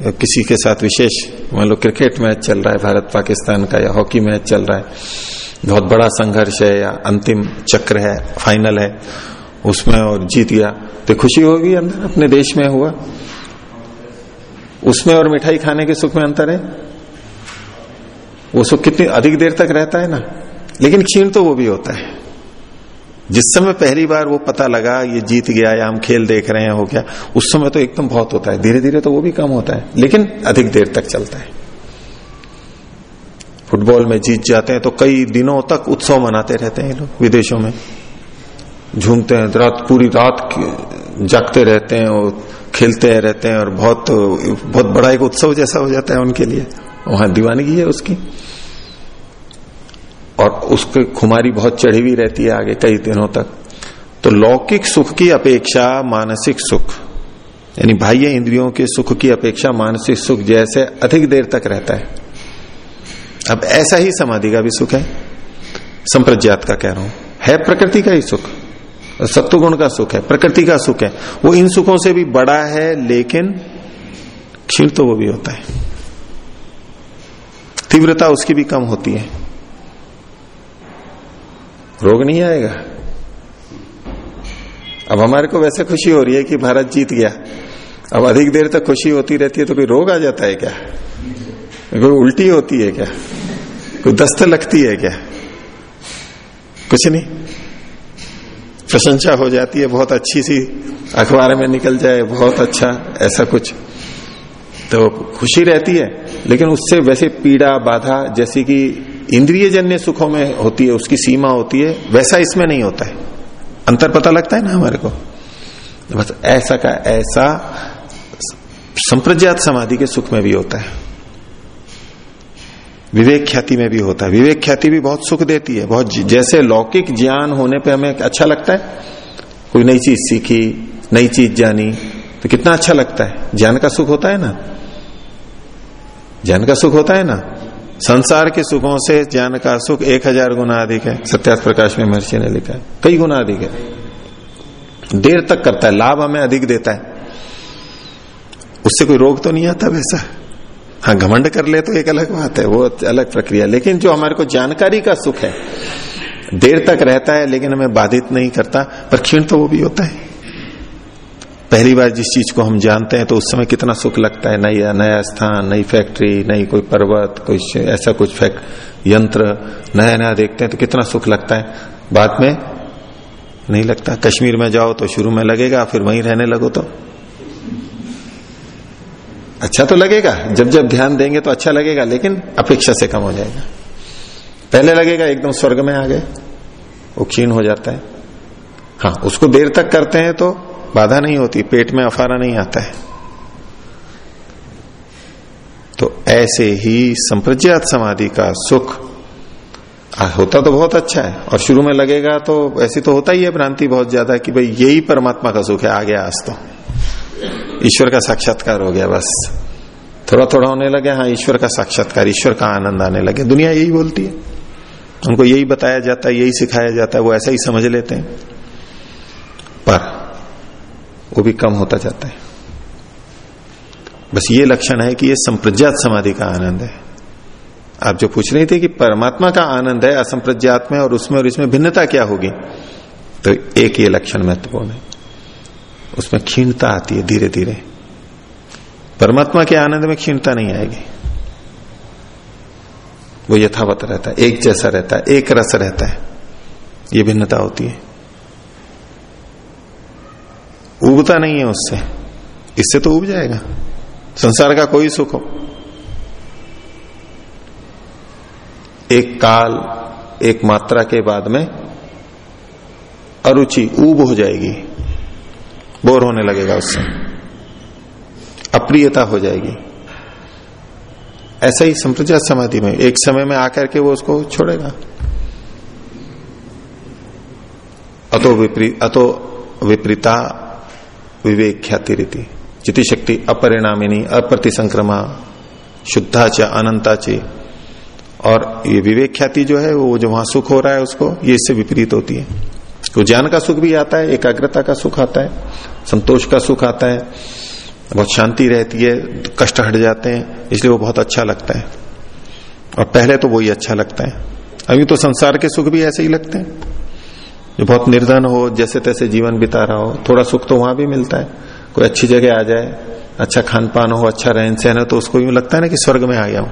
किसी के साथ विशेष, मान लो क्रिकेट मैच चल रहा है, भारत पाकिस्तान का या हॉकी मैच चल रहा है, बहुत बड़ा संघर्ष है या अंतिम चक्र है, फाइनल है, उसमें और जीत गया तो खुशी होगी अंदर, अपने देश में हुआ। उसमें और मिठाई खाने के सुख में अंतर है? वो सुख कितनी, अधिक देर तक रहता है ना? लेकिन क्षीण तो वो भी होता है। जिस समय पहली बार वो पता लगा ये जीत गया या हम खेल देख रहे हैं, हो गया, उस समय तो एकदम बहुत होता है। धीरे धीरे तो वो भी कम होता है, लेकिन अधिक देर तक चलता है। फुटबॉल में जीत जाते हैं तो कई दिनों तक उत्सव मनाते रहते हैं लोग विदेशों में। झूमते हैं, रात, पूरी रात जागते रहते हैं और खेलते रहते हैं और बहुत बहुत बड़ा एक उत्सव जैसा हो जाता है उनके लिए। वहाँ दीवानगी है उसकी। और उसके खुमारी बहुत चढ़ी हुई रहती है आगे कई दिनों तक। तो लौकिक सुख की अपेक्षा मानसिक सुख, यानी बाह्य इंद्रियों के सुख की अपेक्षा मानसिक सुख जैसे अधिक देर तक रहता है। अब ऐसा ही समाधि का भी सुख है। संप्रज्ञात का कह रहा हूँ। है प्रकृति का ही सुख, सत्वगुण का सुख है, प्रकृति का सुख है। वो इन सुखों से भी बड़ा है, लेकिन क्षीण तो वो भी होता है। तीव्रता उसकी भी कम होती है। रोग नहीं आएगा। अब हमारे को वैसे खुशी हो रही है कि भारत जीत गया। अब अधिक देर तक खुशी होती रहती है तो कोई रोग आ जाता है क्या? कोई उल्टी होती है क्या? कोई दस्त लगती है क्या? कुछ नहीं। प्रशंसा हो जाती है, बहुत अच्छी सी अखबार में निकल जाए, बहुत अच्छा ऐसा कुछ। तो खुशी रहती है, लेकिन उससे वैसे पीड़ा, बाधा, जैसी कि इंद्रिय जन्य सुखों में होती है, उसकी सीमा होती है, वैसा इसमें नहीं होता है। अंतर पता लगता है ना हमारे को? बस ऐसा का ऐसा संप्रज्ञात समाधि के सुख में भी होता है। विवेक ख्याति में भी होता है। विवेक ख्याति भी बहुत सुख देती है। बहुत जैसे लौकिक ज्ञान होने पे हमें अच्छा लगता है, कोई नई चीज़ सीखी, नई चीज़ जानी तो कितना अच्छा लगता है। ज्ञान का सुख होता है ना? ज्ञान का सुख होता है ना? संसार के सुखों से ज्ञान का सुख एक हज़ार गुना अधिक है सत्यास प्रकाश में महर्षि ने लिखा है। कई गुना अधिक है। देर तक करता है, लाभ हमें अधिक देता है। उससे कोई रोग तो नहीं आता वैसा? हाँ घमंड कर ले तो एक अलग बात है, वो अलग प्रक्रिया। लेकिन जो हमारे को जानकारी का सुख है, देर तक रहता है, लेकिन हमें बाधित नहीं करता पर क्षीण तो वो भी होता है। पहली बार जिस चीज़ को हम जानते हैं तो उस समय कितना सुख लगता है। नया नया स्थान, नई फैक्ट्री नई कोई पर्वत, कोई ऐसा कुछ फैक्ट यंत्र, नया नया देखते हैं तो कितना सुख लगता है। बाद में नहीं लगता। कश्मीर में जाओ तो शुरू में लगेगा, फिर वहीं रहने लगो तो। अच्छा तो लगेगा। जब जब ध्यान देंगे तो अच्छा लगेगा, लेकिन अपेक्षा से कम हो जाएगा। पहले लगेगा, एकदम स्वर्ग में आ गए। वो क्षीण हो जाता है। हाँ उसको देर तक करते हैं तो बाधा नहीं होती, पेट में अफारा नहीं आता है। तो ऐसे ही संप्रज्ञात समाधि का सुख होता तो बहुत अच्छा है, और शुरू में लगेगा तो ऐसी तो होता ही है भ्रांति बहुत ज़्यादा कि भाई यही परमात्मा का सुख है आ गया आज तो। ईश्वर का साक्षात्कार हो गया बस। थोड़ा थोड़ा होने लगे हाँ ईश्वर का साक्षात्कार, ईश्वर का आनंद आने लगे। दुनिया यही बोलती है। उनको यही बताया जाता है, यही सिखाया जाता है, वो ऐसा ही समझ लेते हैं। पर वो भी कम होता जाता है। बस ये लक्षण है कि ये संप्रज्ञात समाधि का आनंद है। आप जो पूछ रहे थे कि परमात्मा का आनंद है, असंप्रज्ञात में और उसमें और इसमें भिन्नता क्या होगी तो एक ये लक्षण महत्वपूर्ण है। उसमें क्षीणता आती है धीरे धीरे परमात्मा के आनंद में क्षीणता नहीं आएगी। वो यथावत रहता है, एक जैसा रहता है, एक रस रहता है। ये भिन्नता होती है। उबता नहीं है उससे। इससे तो उब जाएगा। संसार का कोई सुख हो। एक काल, एक मात्रा के बाद में अरुचि ऊब हो जाएगी। बोर होने लगेगा उससे। अप्रियता हो जाएगी। ऐसा ही संप्रज्ञात समाधि में, एक समय में आकर के वो उसको छोड़ेगा। अतो विपरीत अतो विपरीता विवेक ख्याति रीति। जिति शक्ति अपरिणामिनी अप्रति संक्रमा शुद्धा च, अनंता च। और ये विवेक ख्याति जो है, वो जो वहाँ सुख हो रहा है उसको, ये इससे विपरीत होती है। तो ज्ञान का सुख भी आता है, एकाग्रता का सुख आता है, संतोष का सुख आता है, बहुत शांति रहती है, कष्ट हट जाते हैं, इसलिए वो बहुत अच्छा लगता है। और पहले तो वही अच्छा लगता है। अभी तो संसार के सुख भी ऐसे ही लगते हैं। जो बहुत निर्धन हो, जैसे तैसे जीवन बिता रहा हो, थोड़ा सुख तो वहाँ भी मिलता है। कोई अच्छी जगह आ जाए अच्छा खान पान हो अच्छा रहन सहन हो तो उसको यूँ लगता है ना कि स्वर्ग में आ गया हूँ।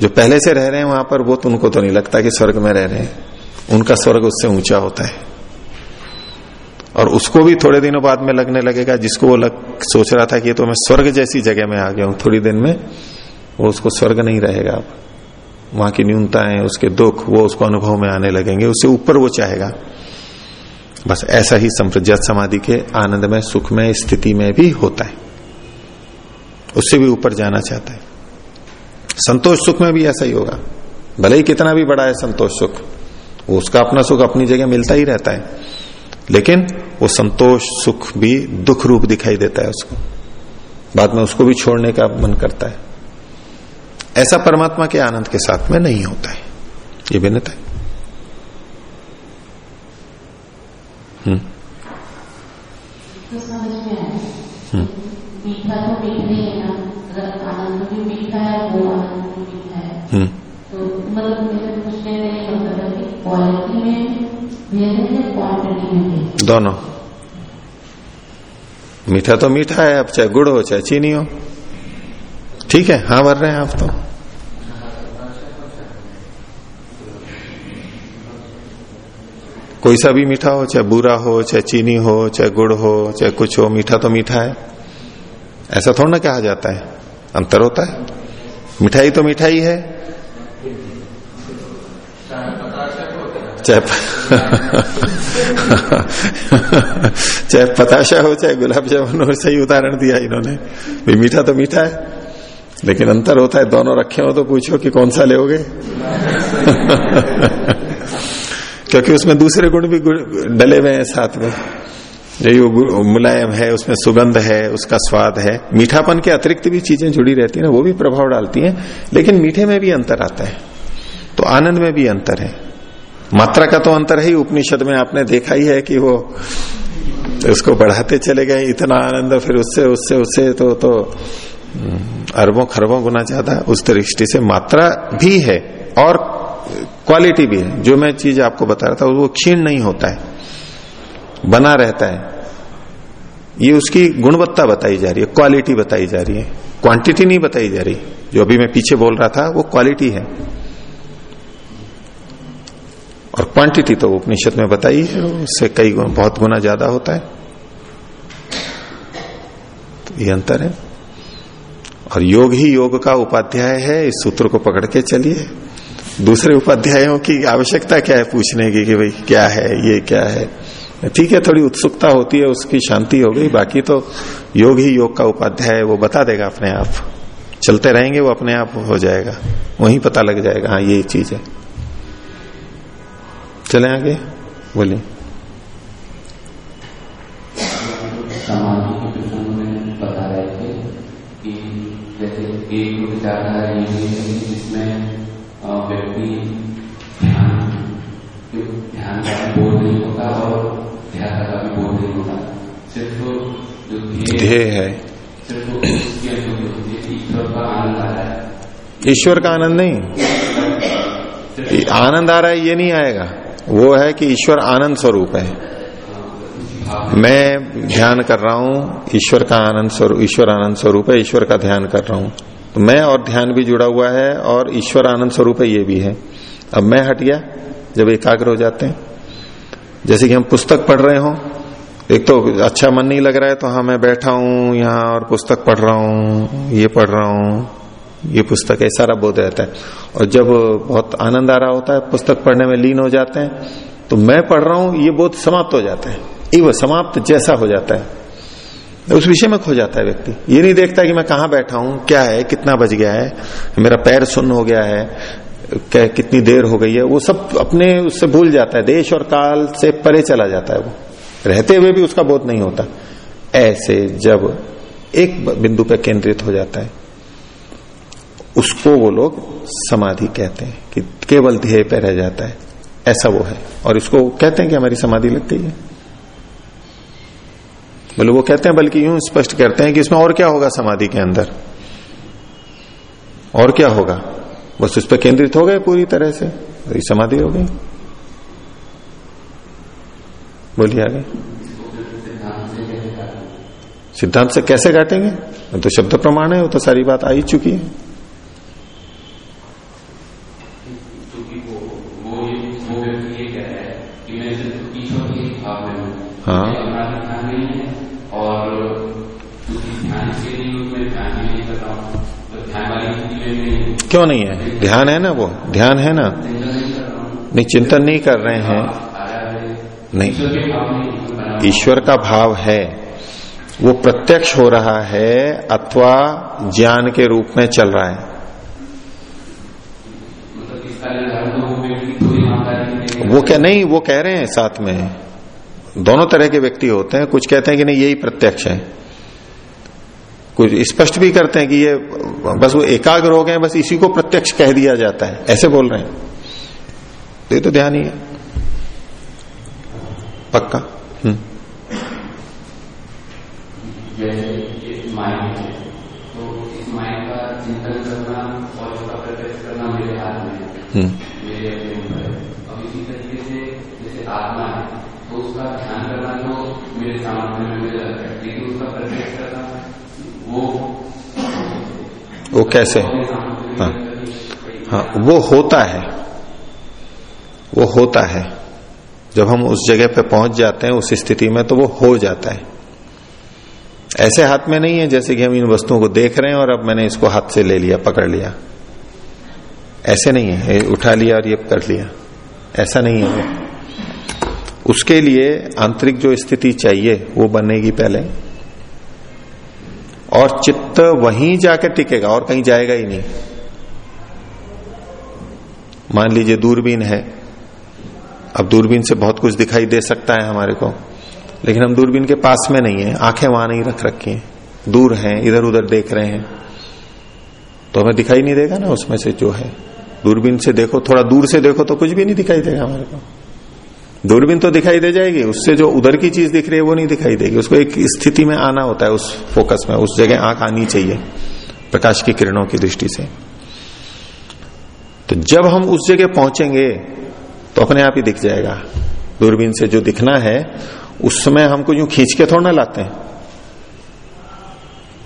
जो पहले से रह रहे हैं वहाँ पर, वो तो उनको तो नहीं लगता कि स्वर्ग में रह रहे हैं। उनका स्वर्ग उससे ऊँचा होता है। और उसको भी थोड़े दिनों बाद में लगने लगेगा, जिसको वो लग, सोच रहा था कि तो मैं स्वर्ग जैसी जगह में आ गया हूँ, थोड़ी दिन में, वो उसको स्वर्ग नहीं रहेगा अब। वहाँ की न्यूनताएँ, उसके दुख, वो उसको अनुभव में आने लगेंगे, उससे ऊपर वो चाहेगा। बस ऐसा ही संप्रज्ञात समाधि के आनंद में, सुख में, स्थिति में भी होता है। उससे भी ऊपर जाना चाहता है। संतोष सुख में भी ऐसा ही होगा। भले ही कितना भी बड़ा है संतोष सुख उसका अपना सुख अपनी जगह मिलता ही रहता है। लेकिन वो संतोष सुख भी दुख रूप दिखाई देता है उसको। बाद में उसको भी छोड़ने का मन करता है। ऐसा परमात्मा के आनंद के साथ में नहीं होता है। ये भिन्नता है। हम्म। तो हम्म। तो ही है है है। हम्म। तो मतलब मतलब है है है? दोनों। मीठा तो मीठा है अब चाहे गुड़ हो चाहे चीनी हो। ठीक है हाँ भर रहे हैं आप तो। कोई सा भी मीठा हो, चाहे बुरा हो, चाहे चीनी हो, चाहे गुड़ हो, चाहे कुछ हो, मीठा तो मीठा है। ऐसा थोड़ा ना कहा जाता है। अंतर होता है। मिठाई तो मिठाई है। चाहे [laughs] चाहे पताशा हो, चाहे गुलाब जामुन हो, सही उदाहरण दिया इन्होंने। भी मीठा तो मीठा है। लेकिन अंतर होता है। दोनों रखे हो तो पूछो कि कौन सा लोगे? [laughs] क्योंकि उसमें दूसरे गुण भी डले हुए हैं साथ में। यही वो मुलायम है उसमें सुगंध है उसका स्वाद है। मीठापन के अतिरिक्त भी चीज़ें जुड़ी रहती है ना वो भी प्रभाव डालती हैं लेकिन मीठे में भी अंतर आता है। तो आनंद में भी अंतर है। मात्रा का तो अंतर है ही उपनिषद में आपने देखा ही है कि वो उसको बढ़ाते चले गए इतना आनंद फिर उससे उससे उससे तो तो हम्म, अरबों खरबों गुना ज़्यादा उस दृष्टि से मात्रा भी है और क्वालिटी भी है, जो मैं चीज़ आपको बता रहा था, वो क्षीण नहीं होता है, बना रहता है। ये उसकी गुणवत्ता बताई जा रही है, क्वालिटी बताई जा रही है। क्वांटिटी नहीं बताई जा रही, जो अभी मैं पीछे बोल रहा था, वो क्वालिटी है। और क्वांटिटी तो उपनिषद में बताई है, उससे कई गुण- बहुत गुना ज़्यादा होता है। तो ये अंतर है। और योग ही योग का उपाध्याय है, इस सूत्र को पकड़ के चलिए। दूसरे उपाध्यायों की आवश्यकता क्या है पूछने की कि भाई क्या है, ये क्या है? ठीक है, थोड़ी उत्सुकता होती है, उसकी शांति हो गई, बाकी तो योग ही योग का उपाध्याय है, वो बता देगा अपने आप। चलते रहेंगे, वो अपने आप हो जाएगा, वहीं पता लग जाएगा हाँ ये चीज़ है। चले आगे, बोलिए। जैसे एक है व्यक्ति ध्यान ध्यान का भी बोध नहीं होता और ध्यान का भी बोध नहीं होता। सिर्फ़ जो ध्येय है। सिर्फ़ उसकी अनुभूति होती है ईश्वर का आनंद आ रहा है। ईश्वर का आनंद नहीं। आनंद आ रहा है ये नहीं आएगा। वो है कि ईश्वर आनंद स्वरूप है। मैं ध्यान कर रहा हूँ ईश्वर का आनंद स्वरूप ईश्वर आनंद स्वरूप है ईश्वर का ध्यान कर रहा हूँ। तो मैं और ध्यान भी जुड़ा हुआ है और ईश्वर आनंद स्वरूप है, ये भी है। अब मैं हट गया, जब एकाग्र हो जाते हैं। जैसे कि हम पुस्तक पढ़ रहे हो, एक तो अच्छा मन नहीं लग रहा है तो हाँ मैं बैठा हूँ यहाँ और पुस्तक पढ़ रहा हूँ, ये पढ़ रहा हूँ, ये पुस्तक है सारा बोध रहता है। और जब बहुत आनंद आ रहा होता है, पुस्तक पढ़ने में लीन हो जाते हैं तो मैं पढ़ रहा हूँ, ये बोध समाप्त हो जाता है। ये वो समाप्त जैसा हो जाता है। उस विषय में खो जाता है व्यक्ति। ये नहीं देखता कि मैं कहाँ बैठा हूँ, क्या है, कितना बज गया है, मेरा पैर सुन्न हो गया है, क्या, कितनी देर हो गई है, वो सब अपने उससे भूल जाता है। देश और काल से परे चला जाता है वो। रहते हुए भी उसका बोध नहीं होता। ऐसे जब एक बिंदु पर केंद्रित हो जाता है, उसको वो लोग समाधि कहते हैं कि केवल ध्येय पे रह जाता है। ऐसा वो है। और इसको कहते हैं कि हमारी समाधि लग गई है। बोले वो कहते हैं बल्कि यूँ स्पष्ट करते हैं कि इसमें और क्या होगा समाधि के अंदर? और क्या होगा? बस उस पर केंद्रित हो गए पूरी तरह से तो समाधि हो गई। बोलिए आगे। सिद्धांत से कैसे काटेंगे तो शब्द प्रमाण है वो तो सारी बात आ ही चुकी है। है। हूँ हाँ। और ध्यान ध्यान भी नहीं तो ध्यान वाली में क्यों नहीं है? ध्यान है ना वो? ध्यान है ना? नहीं हूँ चिंतन नहीं कर रहे हैं। है नहीं। ईश्वर के भाव ही है। वो प्रत्यक्ष हो रहा है, अथवा ज्ञान के रूप में चल रहा है। वो क्या, नहीं, वो कह रहे हैं साथ में। दोनों तरह के व्यक्ति होते हैं। कुछ कहते हैं कि नहीं यही प्रत्यक्ष है। कुछ स्पष्ट भी करते हैं कि ये बस वो एकाग्र हो गए बस इसी को प्रत्यक्ष कह दिया जाता है। ऐसे बोल रहे हैं। तो ये तो ध्यान ही है। पक्का? हम्म जैसे इस माइंड है तो इस माइंड का चिंतन करना और इसका प्रत्यक्ष करना मेरे हाथ में है हम्म मेरे अपने ऊपर है अब इसी तरीके से जैसे आत्मा है तो उसका ध्यान करना तो मेरे सामर्थ्य में है। लेकिन उसका प्रत्यक्ष करना वो वो कैसे? हाँ। है। वो होता है। वो होता है। जब हम उस जगह पे पहुँच जाते हैं उस स्थिति में तो वो हो जाता है। ऐसे हाथ में नहीं है जैसे कि हम इन वस्तुओं को देख रहे हैं और अब मैंने इसको हाथ से ले लिया पकड़ लिया। ऐसे नहीं है। ये उठा लिया और ये कर लिया। ऐसा नहीं है। उसके लिए आंतरिक जो स्थिति चाहिए, वो बनेगी पहले। और चित्त वहीं जाके टिकेगा, और कहीं जाएगा ही नहीं। मान लीजिए दूरबीन है। अब दूरबीन से बहुत कुछ दिखाई दे सकता है हमारे को, लेकिन हम दूरबीन के पास में नहीं है, आँखें वहाँ नहीं रख रखी हैं। दूर हैं इधर उधर देख रहे हैं। तो हमें दिखाई नहीं देगा ना उसमें से जो है। दूरबीन से देखो, थोड़ा दूर से देखो तो कुछ भी नहीं दिखाई देगा हमारे को। दूरबीन तो दिखाई दे जाएगी, उससे जो उधर की चीज़ दिख रही है वो नहीं दिखाई देगी। उसको एक स्थिति में आना होता है उस फोकस में, उस जगह आँख आनी चाहिए, प्रकाश की किरणों की दृष्टि से। तो जब हम उस जगह पहुँचेंगे तो अपने आप ही दिख जाएगा। दूरबीन से जो दिखना है उस समय हमको यूँ खींच के थोड़ा ना लाते हैं।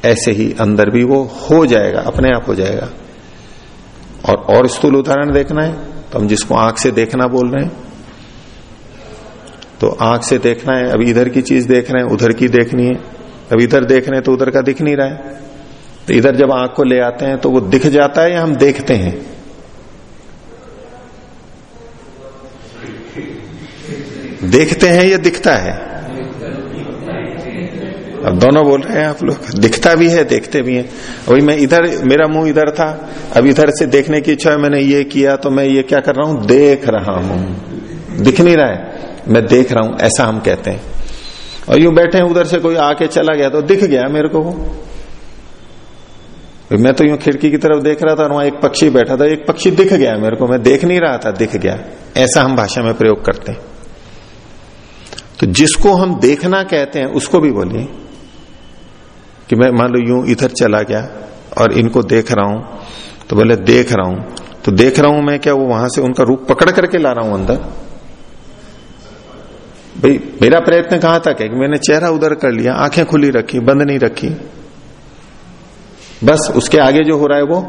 ऐसे ही अंदर भी वो हो जाएगा, अपने आप हो जाएगा। और और स्थूल उदाहरण देखना है तो हम जिसको आँख से देखना बोल रहे हैं तो आँख से देखना है अभी इधर की चीज़ देख रहे हैं, उधर की देखनी है। अब इधर देख रहे हैं तो उधर का दिख नहीं रहा है। तो इधर जब आँख को ले आते हैं तो वो दिख जाता है या हम देखते हैं? देखते हैं या दिखता है? अब दोनों बोल रहे हैं आप लोग। दिखता भी है, देखते भी हैं। अभी मैं इधर, मेरा मुँह इधर था, अब इधर से देखने की इच्छा है, मैंने ये किया तो मैं ये क्या कर रहा हूँ? देख रहा हूँ। दिख नहीं रहा है। मैं देख रहा हूँ, ऐसा हम कहते हैं। और यूँ बैठे उधर से कोई आके चला गया तो दिख गया मेरे को वो। मैं तो यूँ खिड़की की तरफ़ देख रहा था और वहाँ एक पक्षी बैठा था, एक पक्षी दिख गया मेरे को, मैं देख नहीं रहा था, दिख गया। ऐसा हम भाषा में प्रयोग करते हैं। तो जिसको हम देखना कहते हैं, उसको भी बोलिए कि मैं मान लो यूँ इधर चला गया और इनको देख रहा हूँ तो बोले देख रहा हूँ। तो देख रहा हूँ मैं क्या वो वहाँ से उनका रूप पकड़ करके ला रहा हूँ अंदर? भाई, मेरा प्रयत्न कहाँ तक है कि मैंने चेहरा उधर कर लिया, आँखें खुली रखी, बंद नहीं रखी। बस उसके आगे जो हो रहा है वो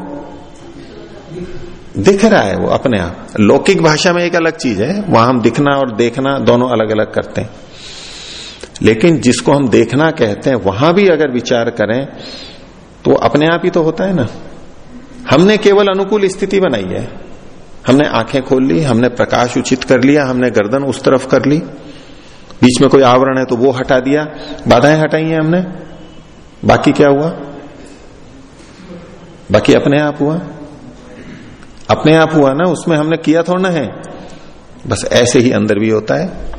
दिख रहा है वो अपने आप। लौकिक भाषा में एक अलग चीज़ है, वहाँ हम दिखना और देखना दोनों अलग अलग करते हैं। लेकिन जिसको हम देखना कहते हैं, वहाँ भी अगर विचार करें तो अपने आप ही तो होता है ना। हमने केवल अनुकूल स्थिति बनाई है। हमने आँखें खोल ली, हमने प्रकाश उचित कर लिया, हमने गर्दन उस तरफ़ कर ली। बीच में कोई आवरण है तो वो हटा दिया, बाधाएँ हटाई हैं हमने। बाकी क्या हुआ? बाकी अपने आप हुआ। अपने आप हुआ ना, उसमें हमने किया थोड़ा ना है। बस ऐसे ही अंदर भी होता है।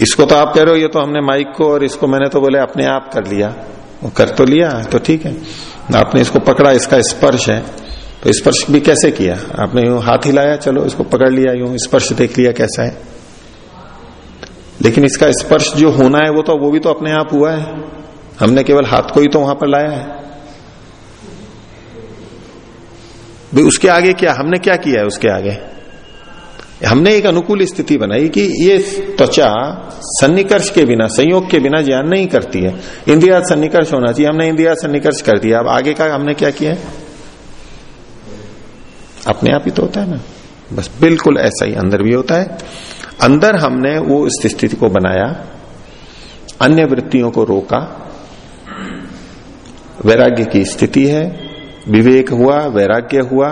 इसको तो आप कह रहे हो, ये तो हमने माइक को और इसको मैंने तो बोले अपने आप कर लिया। वो कर तो लिया तो ठीक है। आपने इसको पकड़ा, इसका स्पर्श है। तो स्पर्श भी कैसे किया? आपने यूँ हाथ हिलाया, चलो इसको पकड़ लिया, यूँ स्पर्श देख लिया कैसा है। लेकिन इसका स्पर्श जो होना है वो तो वो भी तो अपने आप हुआ है। हमने केवल हाथ को ही तो वहाँ पर लाया है। भाई, उसके आगे क्या? हमने क्या किया है उसके आगे? हमने एक अनुकूल स्थिति बनाई कि ये त्वचा सन्निकर्ष के बिना, संयोग के बिना ज्ञान नहीं करती है। इंद्रिया सन्निकर्ष होना चाहिए। हमने इंद्रिया सन्निकर्ष कर दिया। अब आगे का हमने क्या किया है? अपने आप ही तो होता है ना। बस बिल्कुल ऐसा ही अंदर भी होता है। अंदर हमने वो स्थिति को बनाया अन्य वृत्तियों को रोका। वैराग्य की स्थिति है विवेक हुआ वैराग्य हुआ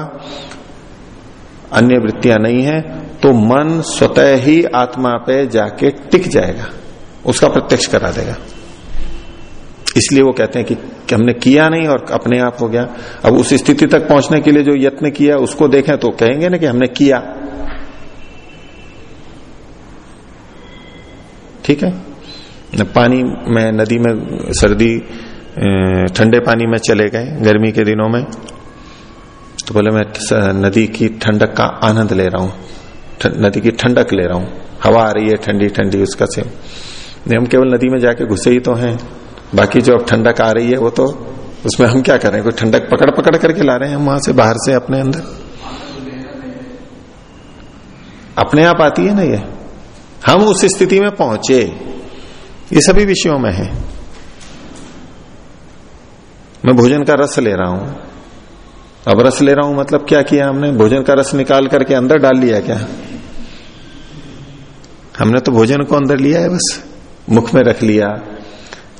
अन्य वृत्तियाँ नहीं है तो मन स्वतः ही आत्मा पे जाके टिक जाएगा उसका प्रत्यक्ष करा देगा। इसलिए वो कहते हैं कि, कि हमने किया नहीं और अपने आप हो गया। अब उस स्थिति तक पहुँचने के लिए जो यत्न किया उसको देखें तो कहेंगे ना कि हमने किया। ठीक है? पानी में, नदी में, सर्दी ठंडे पानी में चले गए गर्मी के दिनों में। तो बोले, मैं नदी की ठंडक का आनंद ले रहा हूँ। नदी की ठंडक ले रहा हूँ। हवा आ रही है ठंडी ठंडी उसका से हम केवल नदी में जाके घुसे ही तो हैं। बाकी जो अब ठंडक आ रही है, वो तो उसमें हम क्या करें? कोई ठंडक पकड़ पकड़ करके ला रहे हैं हम वहाँ से, बाहर से, अपने अंदर? अपने आप आती है ना ये? हम उस स्थिति में पहुँचे। ये सभी विषयों में है। मैं भोजन का रस ले रहा हूँ। अब रस ले रहा हूँ मतलब क्या किया हमने? भोजन का रस निकाल करके अंदर डाल लिया क्या? हमने तो भोजन को अंदर लिया है बस। मुख में रख लिया।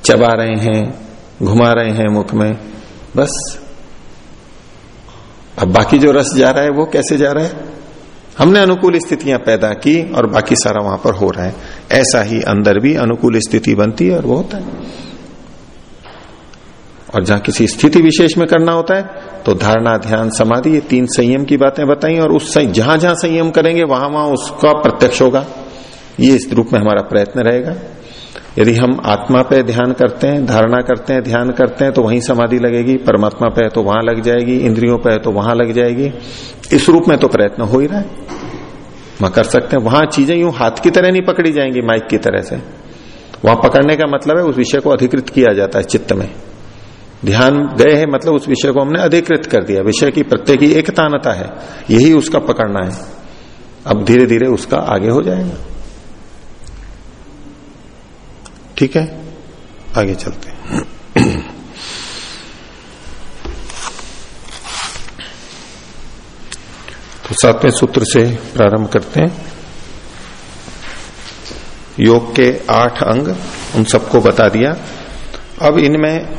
चबा रहे हैं, घुमा रहे हैं मुख में। बस। अब बाकी जो रस जा रहा है वो कैसे जा रहा है? हमने अनुकूल स्थितियाँ पैदा की और बाकी सारा वहाँ पर हो रहा है। ऐसा ही अंदर भी अनुकूल स्थिति बनती है और वो होता है। और जहाँ किसी स्थिति विशेष में करना होता है तो धारणा, ध्यान, समाधि, ये तीन संयम की बातें बताई और उस जहाँ जहाँ संयम करेंगे वहाँ वहाँ उसका प्रत्यक्ष होगा। ये इस रूप में हमारा प्रयत्न रहेगा। यदि हम आत्मा पे ध्यान करते हैं, धारणा करते हैं, ध्यान करते हैं तो वहीं समाधि लगेगी, परमात्मा पे है तो वहाँ लग जाएगी, इंद्रियों पे तो वहाँ लग जाएगी। इस रूप में तो प्रयत्न हो ही रहा है। वहाँ कर सकते हैं। वहाँ चीज़ें यूँ हाथ की तरह नहीं पकड़ी जाएँगी, माइक की तरह से। वहाँ पकड़ने का मतलब है उस विषय को अधिकृत किया जाता है चित्त में। ध्यान गए है मतलब उस विषय को हमने अधिकृत कर दिया। विषय की प्रत्येक एकतानता है। यही उसका पकड़ना है। अब धीरे धीरे उसका आगे हो जाएगा। ठीक है? आगे चलते हैं। तो सातवें सूत्र से प्रारंभ करते हैं। योग के आठ अंग, उन सबको बता दिया। अब इनमें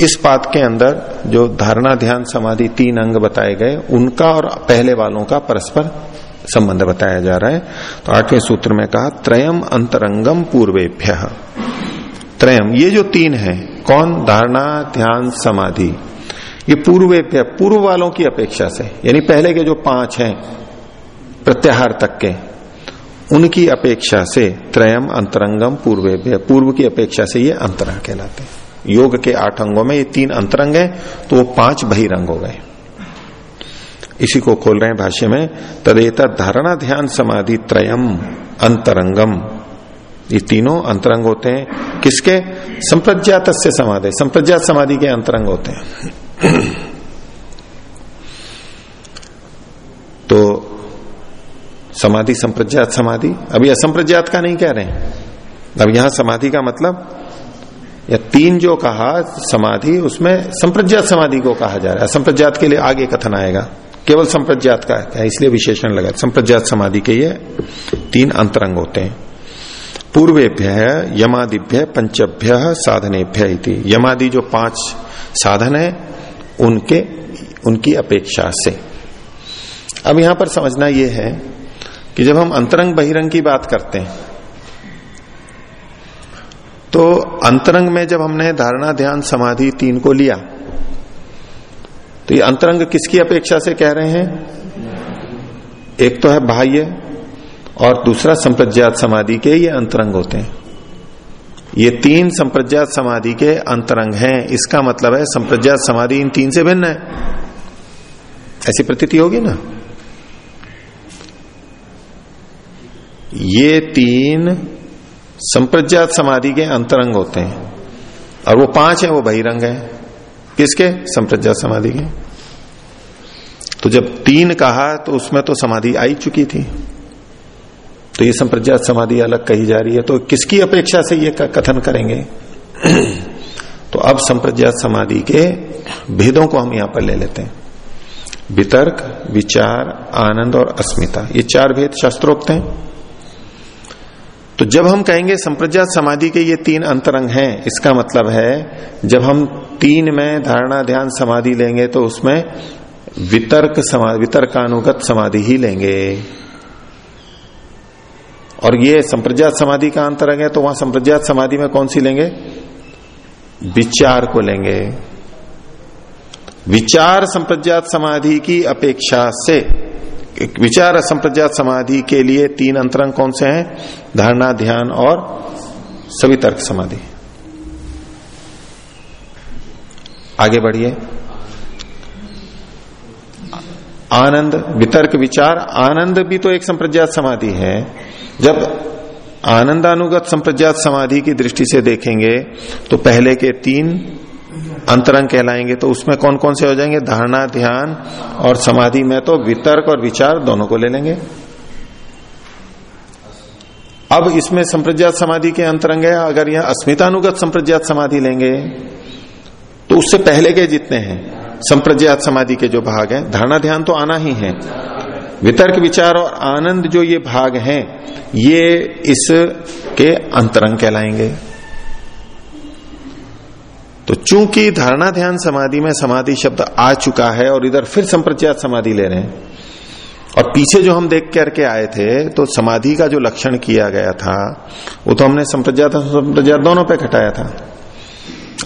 इस बात के अंदर जो धारणा, ध्यान, समाधि तीन अंग बताए गए, उनका और पहले वालों का परस्पर संबंध बताया जा रहा है। तो आठवें सूत्र में कहा, त्रयम अंतरंगम पूर्वेभ्य। त्रयम, ये जो तीन है, कौन? धारणा, ध्यान, समाधि। ये पूर्वेभ्य, पूर्व वालों की अपेक्षा से, यानी पहले के जो पाँच हैं, प्रत्याहार तक के, उनकी अपेक्षा से त्रयम अंतरंगम पूर्वेभ्य, पूर्व की अपेक्षा से ये अंतरंग कहलाते हैं। योग के आठ अंगों में ये तीन अंतरंग है तो वो पाँच बहिरंग हो गए। इसी को खोल रहे हैं भाष्य में तदेतर धारणा ध्यान समाधि त्रयम, अंतरंगम। ये तीनों अंतरंग होते हैं। किसके? संप्रज्ञात से समाधि। संप्रज्ञात समाधि के अंतरंग होते हैं। [clears throat] तो समाधि, संप्रज्ञात समाधि। अभी असंप्रज्ञात का नहीं कह रहे हैं। अब यहाँ समाधि का मतलब या तीन जो कहा, समाधि, उसमें संप्रज्ञात समाधि को कहा जा रहा है। असंप्रज्ञात के लिए आगे कथन आएगा। केवल संप्रज्ञात का है इसलिए विशेषण लगा। संप्रज्ञात समाधि के ये तीन अंतरंग होते हैं। पूर्वेभ्य, यमादिभ्य, पंचभ्य, साधनेभ्य यमादि जो पाँच साधन है, उनके, उनकी अपेक्षा से। अब यहाँ पर समझना यह है कि जब हम अंतरंग बहिरंग की बात करते हैं तो अंतरंग में जब हमने धारणा, ध्यान, समाधि तीन को लिया तो ये अंतरंग किसकी अपेक्षा से कह रहे हैं? एक तो है बाह्य और दूसरा संप्रज्ञात समाधि के ये अंतरंग होते हैं। ये तीन संप्रज्ञात समाधि के अंतरंग हैं। इसका मतलब है संप्रज्ञात समाधि इन तीन से भिन्न है। ऐसी प्रतीति होगी ना? ये तीन संप्रज्ञात समाधि के अंतरंग होते हैं। और वो पाँच है, वो बहिरंग है। किसके? संप्रज्ञात समाधि के। तो जब तीन कहा तो उसमें तो समाधि आई चुकी थी। तो ये संप्रज्ञात समाधि अलग कही जा रही है। तो किसकी अपेक्षा से ये कथन करेंगे? [clears throat] तो अब संप्रज्ञात समाधि के भेदों को हम यहाँ पर ले लेते हैं। वितर्क, विचार, आनंद और अस्मिता। ये चार भेद शास्त्रोक्त हैं। तो जब हम कहेंगे संप्रज्ञात समाधि के ये तीन अंतरंग हैं, इसका मतलब है, जब हम तीन में धारणा ध्यान समाधि लेंगे तो उसमें वितर्क समाधि वितर्कानुगत समाधि ही लेंगे। और ये संप्रज्ञात समाधि का अंतरंग है तो वहाँ संप्रज्ञात समाधि में कौन सी लेंगे? विचार को लेंगे। विचार संप्रज्ञात समाधि की अपेक्षा से विचार संप्रज्ञात समाधि के लिए तीन अंतरंग कौन से हैं? धारणा, ध्यान और सभी तर्क समाधि। आगे बढ़िए। आनंद, वितर्क विचार। आनंद भी तो एक संप्रज्ञात समाधि है। जब आनंदानुगत संप्रज्ञात समाधि की दृष्टि से देखेंगे तो पहले के तीन अंतरंग कहलाएँगे तो उसमें कौन कौन से हो जाएँगे? धारणा, ध्यान और समाधि में तो वितर्क और विचार दोनों को ले लेंगे। अब इसमें संप्रज्ञात समाधि के अंतरंग है। अगर यह अस्मितानुगत संप्रज्ञात समाधि लेंगे तो उससे पहले के जितने हैं, संप्रज्ञात समाधि के जो भाग हैं, धारणा, ध्यान तो आना ही है। वितर्क, विचार और आनंद जो ये भाग हैं, ये इसके अंतरंग कहलाएँगे। तो चूँकि धारणा ध्यान समाधि में समाधि शब्द आ चुका है और इधर फिर संप्रज्ञात समाधि ले रहे हैं, और पीछे जो हम देख करके आए थे तो समाधि का जो लक्षण किया गया था, वो तो हमने संप्रज्ञात संप्रज्ञात दोनों पे घटाया था।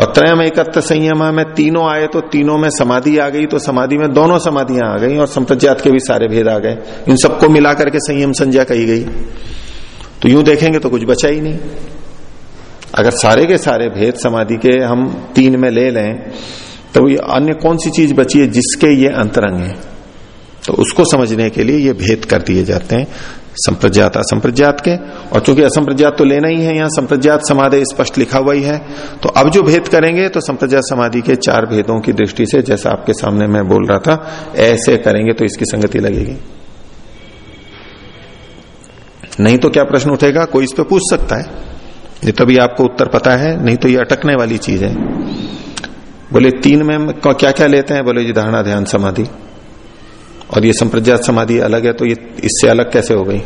और त्रयम एकत्र संयम में तीनों आए तो तीनों में समाधि आ गई तो समाधि में दोनों समाधियाँ आ गई, और संप्रज्ञात के भी सारे भेद आ गए। इन सबको मिलाकर के संयम संज्ञा कही गई। तो यूँ देखेंगे तो कुछ बचा ही नहीं। अगर सारे के सारे भेद समाधि के हम तीन में ले लें तो ये अन्य कौन सी चीज़ बची है जिसके ये अंतरंग है? तो उसको समझने के लिए ये भेद कर दिए जाते हैं, संप्रज्ञात, असंप्रज्ञात के। और चूँकि असंप्रज्ञात तो लेना ही है, यहाँ संप्रज्ञात समाधि स्पष्ट लिखा हुआ ही है। तो अब जो भेद करेंगे तो संप्रज्ञात समाधि के चार भेदों की दृष्टि से, जैसा आपके सामने मैं बोल रहा था, ऐसे करेंगे तो इसकी संगति लगेगी। नहीं तो क्या प्रश्न उठेगा? कोई इस पर पूछ सकता है। ये तभी आपको उत्तर पता है, नहीं तो ये अटकने वाली चीज़ है। बोले, तीन में क्या क्या लेते हैं? बोले, जी, धारणा, ध्यान, समाधि। और ये संप्रज्ञात समाधि अलग है तो ये, इससे अलग कैसे हो गई?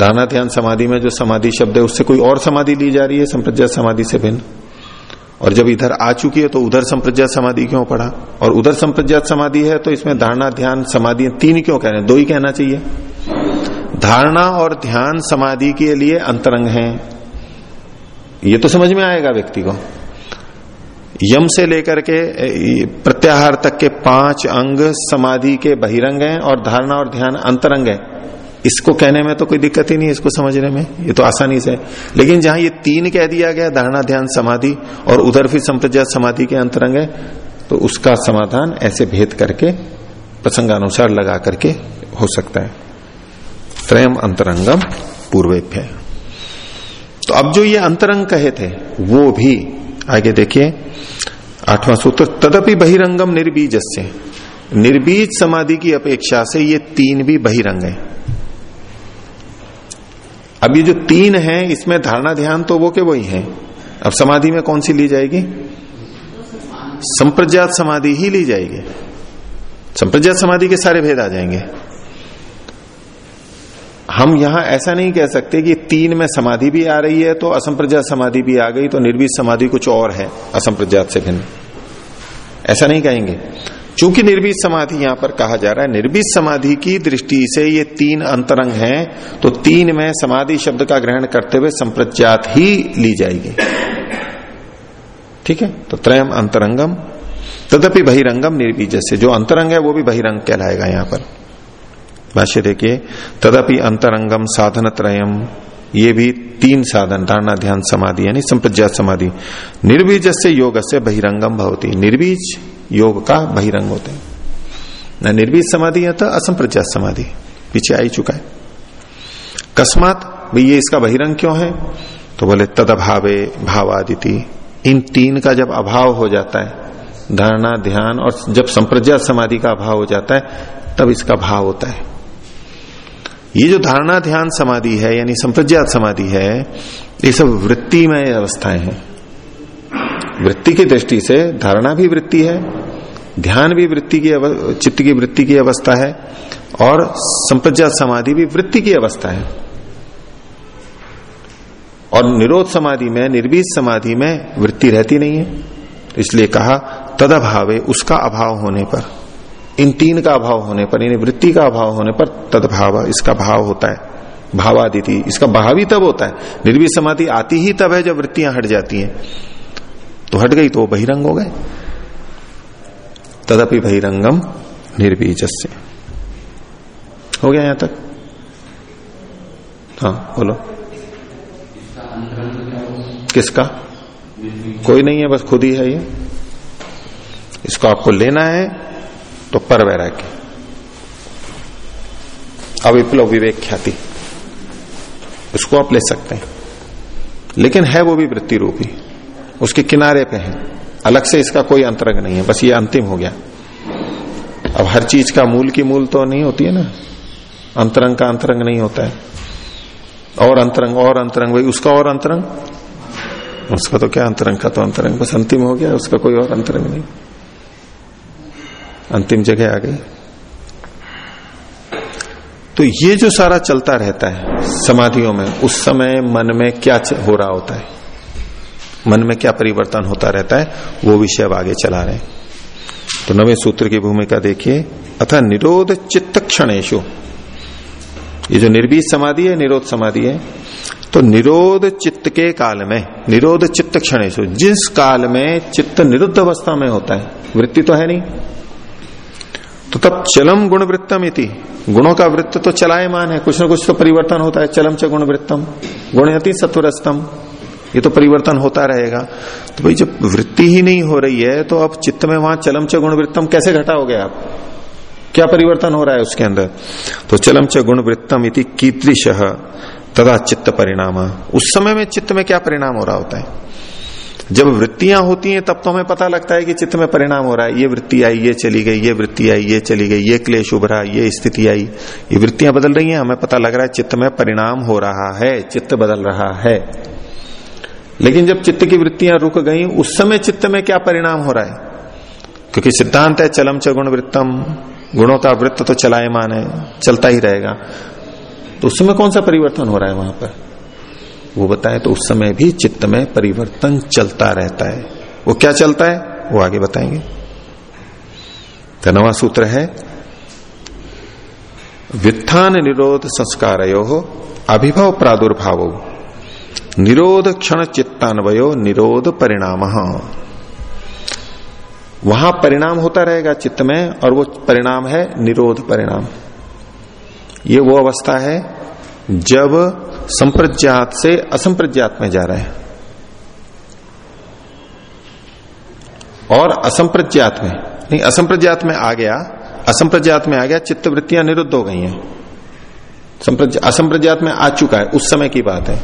धारणा, ध्यान, समाधि में जो समाधि शब्द है, उससे कोई और समाधि ली जा रही है संप्रज्ञात समाधि से भिन्न? और जब इधर आ चुकी है तो उधर संप्रज्ञात समाधि क्यों पड़ा और उधर संप्रज्ञात समाधि है तो इसमें धारणा, ध्यान, समाधि, तीन क्यों कह रहे हैं? दो ही कहना चाहिए। धारणा और ध्यान समाधि के लिए अंतरंग है। ये तो समझ में आएगा व्यक्ति को। यम से लेकर के प्रत्याहार तक के पाँच अंग समाधि के बहिरंग हैं और धारणा और ध्यान अंतरंग है। इसको कहने में तो कोई दिक्कत ही नहीं, इसको समझने में। ये तो आसानी से लेकिन जहाँ ये तीन कह दिया गया, धारणा, ध्यान, समाधि, और उधर फिर संप्रज्ञात समाधि के अंतरंग है तो उसका समाधान ऐसे भेद करके, प्रसंगानुसार लगा करके हो सकता है। त्रयम अंतरंगम पूर्वेभ्य। तो अब जो ये अंतरंग कहे थे, वो भी आगे देखिए, आठवां सूत्र, तदपि बहिरंगम निर्बीज से निर्बीज समाधि की अपेक्षा से ये तीन भी बहिरंग है। अब ये जो तीन है, इसमें धारणा ध्यान तो वो के वही है। अब समाधि में कौन सी ली जाएगी? संप्रज्ञात समाधि ही ली जाएगी। संप्रज्ञात समाधि के सारे भेद आ जाएँगे। हम यहाँ ऐसा नहीं कह सकते कि तीन में समाधि भी आ रही है तो असंप्रज्ञात समाधि भी आ गई तो निर्वीज समाधि कुछ और है, असंप्रज्ञात से भिन्न। ऐसा नहीं कहेंगे। चूँकि निर्बीज समाधि यहाँ पर कहा जा रहा है निर्बीज समाधि की दृष्टि से ये तीन अंतरंग हैं तो तीन में समाधि शब्द का ग्रहण करते हुए संप्रज्ञात ही ली जाएगी। ठीक है? तो त्रयम अंतरंगम, तदपि बहिरंगम निर्बीज से जो अंतरंग है वो भी बहिरंग कहलाएगा यहाँ पर। भाष्य देखिए, तदपि अंतरंगम साधन त्रयम ये भी तीन साधन, धारणा, ध्यान, समाधि, यानी संप्रज्ञात समाधि। निर्बीज से योग से बहिरंगम भवती। निर्बीज योग का बहिरंग होते हैं। न निर्बीज समाधि है तो असंप्रज्ञात समाधि। पीछे आई चुका है। कस्मात भाई ये इसका बहिरंग क्यों है? तो बोले तद अभावे भावादिति। इन तीन का जब अभाव हो जाता है, धारणा, ध्यान और जब संप्रज्ञात समाधि का अभाव हो जाता है, तब इसका भाव होता है। ये जो धारणा ध्यान समाधि है, यानी संप्रज्ञात समाधि है, ये सब वृत्तिमय अवस्थाएँ हैं। वृत्ति की दृष्टि से धारणा भी वृत्ति है, ध्यान भी वृत्ति की चित्त की वृत्ति की अवस्था है, और संप्रज्ञात समाधि भी वृत्ति की अवस्था है। और निरोध समाधि में निर्बीज समाधि में वृत्ति रहती नहीं है। इसलिए कहा, तदभावे उसका अभाव होने पर। इन तीन का अभाव होने पर इन वृत्ति का अभाव होने पर तदभाव, इसका भाव होता है। भावादिति, इसका भाव ही तब होता है। निर्वी समाधि आती ही तब है जब वृत्तियाँ हट जाती हैं। तो हट गई तो वो बहिरंग हो गए। तदपि बहिरंगम निर्बीज से हो गया यहाँ तक? हाँ बोलो। किसका? कोई नहीं है, बस खुद ही है ये। इसको आपको लेना है। तो पर वैराग्य अविप्लव विवेक ख्याति। उसको आप ले सकते हैं। लेकिन है वो भी वृत्ति रूपी उसके किनारे पे है। अलग से इसका कोई अंतरंग नहीं है। बस ये अंतिम हो गया। अब हर चीज़ का मूल की मूल तो नहीं होती है ना। अंतरंग का अंतरंग नहीं होता है। और अंतरंग और अंतरंग भाई उसका और अंतरंग। उसका तो क्या अंतरंग का तो अंतरंग बस अंतिम हो गया। उसका कोई और अंतरंग नहीं। अंतिम जगह आ गई। तो ये जो सारा चलता रहता है समाधियों में, उस समय मन में क्या हो रहा होता है? मन में क्या परिवर्तन होता रहता है? वो विषय अब आगे चला रहे हैं। तो नवे सूत्र की भूमिका देखिए। अथा निरोध चित्त क्षणेशु ये जो निर्बीज समाधि है, निरोध समाधि है। तो निरोध चित्त के काल में, निरोध चित्त क्षणेशु जिस काल में चित्त निरुद्ध अवस्था में होता है, वृत्ति तो है नहीं। तो तब चलम गुण वृत्तम इति। गुणों का वृत्त तो चलायमान है, कुछ ना कुछ तो परिवर्तन होता है, चलम च गुण वृत्तम गुणयति सत्वरस्तम। ये तो परिवर्तन होता रहेगा। तो भाई जब वृत्ति ही नहीं हो रही है तो अब चित्त में वहाँ चलम च गुण वृत्तम कैसे घटा हो गया आप? क्या परिवर्तन हो रहा है उसके अंदर? तो चलम च गुण वृत्तम इति कीदृश तदा चित्त परिणाम। उस समय में चित्त में क्या परिणाम हो रहा होता है? जब वृत्तियाँ होती हैं, तब तो हमें पता लगता है कि चित्त में परिणाम हो रहा है। ये वृत्ति आई, ये चली गई, ये वृत्ति आई, ये चली गई, ये क्लेश उभरा, ये स्थिति आई। ये वृत्तियाँ बदल रही हैं, हमें पता लग रहा है चित्त में परिणाम हो रहा है, चित्त बदल रहा है। लेकिन जब चित्त की वृत्तियाँ रुक गई, उस समय चित्त में क्या परिणाम हो रहा है? क्योंकि सिद्धांत है, चलम च गुण वृत्तम, गुणों का वृत्त तो चलायमान है, चलता ही रहेगा। तो उस समय कौन सा परिवर्तन हो रहा है वहाँ पर? वो बताए तो उस समय भी चित्त में परिवर्तन चलता रहता है। वो क्या चलता है? वो आगे बताएँगे। तो नवा सूत्र है, वित्थान निरोध संस्कार अभिभव प्रादुर्भाव। निरोध क्षण चित्तान्वयो, निरोध परिणाम। वहाँ परिणाम होता रहेगा चित्त में, और वो परिणाम है निरोध परिणाम। ये वो अवस्था है जब संप्रज्ञात से असंप्रज्ञात में जा रहे हैं। और असंप्रज्ञात में, नहीं, असंप्रज्ञात में आ गया, असंप्रज्ञात में आ गया चित्त वृत्तियाँ निरुद्ध हो गई हैं। असंप्रज्ञात में आ चुका है, उस समय की बात है।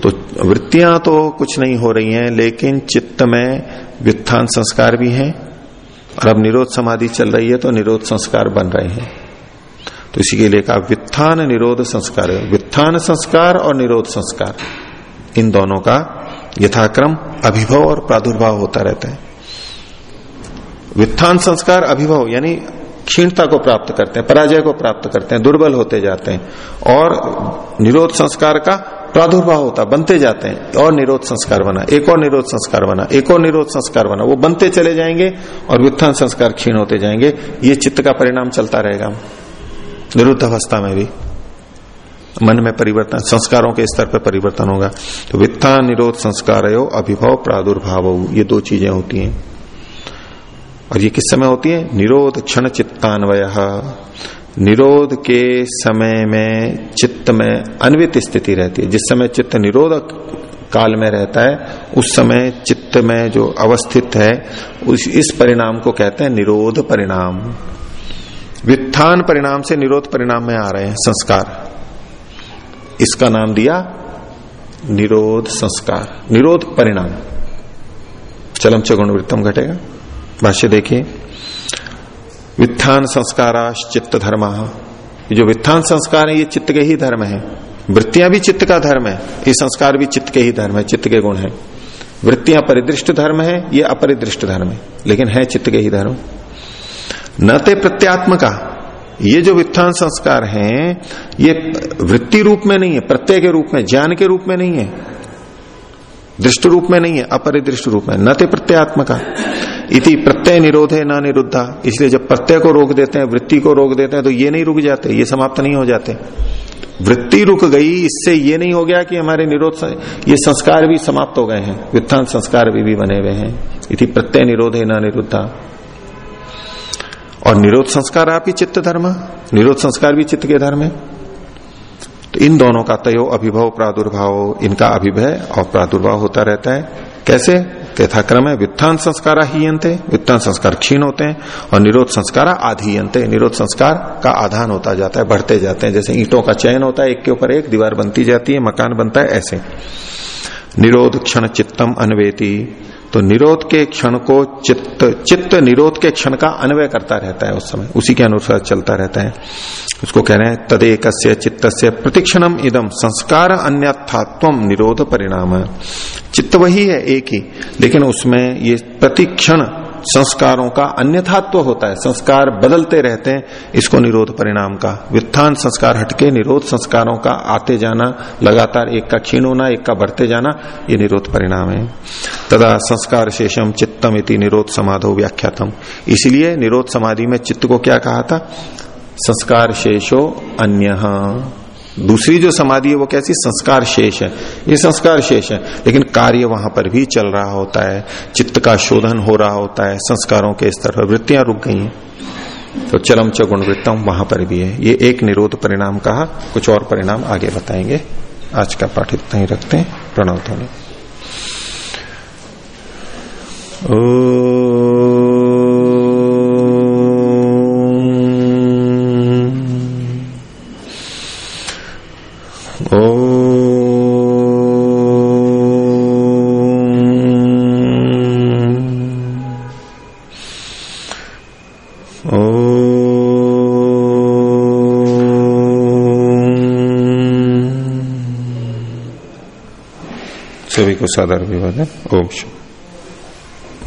तो वृत्तियाँ तो कुछ नहीं हो रही हैं, लेकिन चित्त में व्युत्थान संस्कार भी हैं, और अब निरोध समाधि चल रही है तो निरोध संस्कार बन रहे हैं। तो इसी के लिए कहा, वित्थान निरोध संस्कार। वित्थान संस्कार और निरोध संस्कार। इन दोनों का यथाक्रम अभिभव और प्रादुर्भाव होता रहता है। वित्थान संस्कार अभिभव, यानी क्षीणता को प्राप्त करते हैं, पराजय को प्राप्त करते हैं, दुर्बल होते जाते हैं, और निरोध संस्कार का प्रादुर्भाव होता, बनते जाते हैं, और निरोध संस्कार बना, एक और निरोध संस्कार बना, एक और निरोध संस्कार बना, वो बनते चले जाएँगे, और व्युत्थान संस्कार क्षीण होते जाएँगे, ये चित्त का परिणाम चलता रहेगा। निरुद्ध अवस्था में भी। मन में परिवर्तन, संस्कारों के स्तर पर परिवर्तन होगा। तो वित्ता निरोध संस्कार अभिभव प्रादुर्भाव, ये दो चीज़ें होती हैं। और ये किस समय होती है? निरोध क्षण चित्तान्वय। निरोध के समय में चित्त में अन्वित स्थिति रहती है। जिस समय चित्त निरोधक काल में रहता है, उस समय चित्त में जो अवस्थित है, उस, इस परिणाम को कहते हैं निरोध परिणाम। वित्थान परिणाम से निरोध परिणाम में आ रहे हैं, संस्कार। इसका नाम दिया निरोध संस्कार, निरोध परिणाम। चलम च गुणवृत्तम घटेगा। भाष्य देखिए। वित्थान संस्काराश चित्त धर्म। जो वित्थान संस्कार है, ये चित्त के ही धर्म है। वृत्तियाँ भी चित्त का धर्म है। ये संस्कार भी चित्त के ही धर्म है, चित्त के गुण है। वृत्तियाँ परिदृष्ट धर्म है, ये अपरिदृष्ट धर्म है। लेकिन है चित्त के ही धर्म। न ते प्रत्यात्म का ये जो वित्थान संस्कार हैं ये वृत्ति रूप में नहीं है प्रत्यय के रूप में ज्ञान के रूप में नहीं है। दृष्ट रूप में नहीं है अपरिदृष्ट रूप में। न ते प्रत्यात्म का इति प्रत्यय निरोध है न निरुद्धा। इसलिए जब प्रत्यय को रोक देते हैं वृत्ति को रोक देते हैं तो ये नहीं रुक जाते ये समाप्त नहीं हो जाते। वृत्ति रुक गई इससे ये नहीं हो गया कि हमारे निरोध ये संस्कार भी समाप्त हो गए हैं। वित्थान संस्कार भी, भी बने हुए हैं। इति प्रत्यय निरोध है न निरुद्धा। और निरोध संस्कार आप ही चित्त धर्म, निरोध संस्कार भी चित्त के धर्म है। तो इन दोनों का तय अभिभव, प्रादुर्भाव, इनका अभिभय और प्रादुर्भाव होता रहता है। कैसे? यथाक्रम है वित्थान संस्कार हीयंते वित्थान संस्कार क्षीण होते हैं और निरोध संस्कार आधीयंते निरोध संस्कार का आधान होता जाता है, बढ़ते जाते हैं। जैसे ईंटों का चयन होता है, एक के ऊपर एक, दीवार बनती जाती है, मकान बनता है, ऐसे। निरोध क्षण चित्तम अनवेती तो निरोध के क्षण को चित्त चित्त निरोध के क्षण का अन्वय करता रहता है उस समय। उसी के अनुसार चलता रहता है। उसको कह रहे हैं तदेक चित्त से प्रतिक्षणम इदम, संस्कार अन्यथात्व निरोध परिणाम। चित्त वही है, एक ही। लेकिन उसमें ये प्रतिक्षण संस्कारों का अन्यथात्व होता है। संस्कार बदलते रहते हैं, इसको निरोध परिणाम का। वित्थान संस्कार हटके निरोध संस्कारों का आते जाना, लगातार एक का क्षीण होना, एक का बढ़ते जाना, ये निरोध परिणाम है। तदा संस्कार शेषम चित्तम इति निरोध समाधो व्याख्यातम। इसलिए निरोध समाधि में चित्त को क्या कहा था? संस्कार शेषो अन्य। दूसरी जो समाधि है वो कैसी? संस्कार शेष है। ये संस्कार शेष है। लेकिन कार्य वहाँ पर भी चल रहा होता है। चित्त का शोधन हो रहा होता है। संस्कारों के स्तर पर वृत्तियाँ रुक गई हैं। तो चरम च गुण वृत्तम वहाँ पर भी है। ये एक निरोध परिणाम कहा। कुछ और परिणाम आगे बताएँगे। आज का पाठ इतना ही रखते हैं। प्रणव ध्वनि। ओ है ओम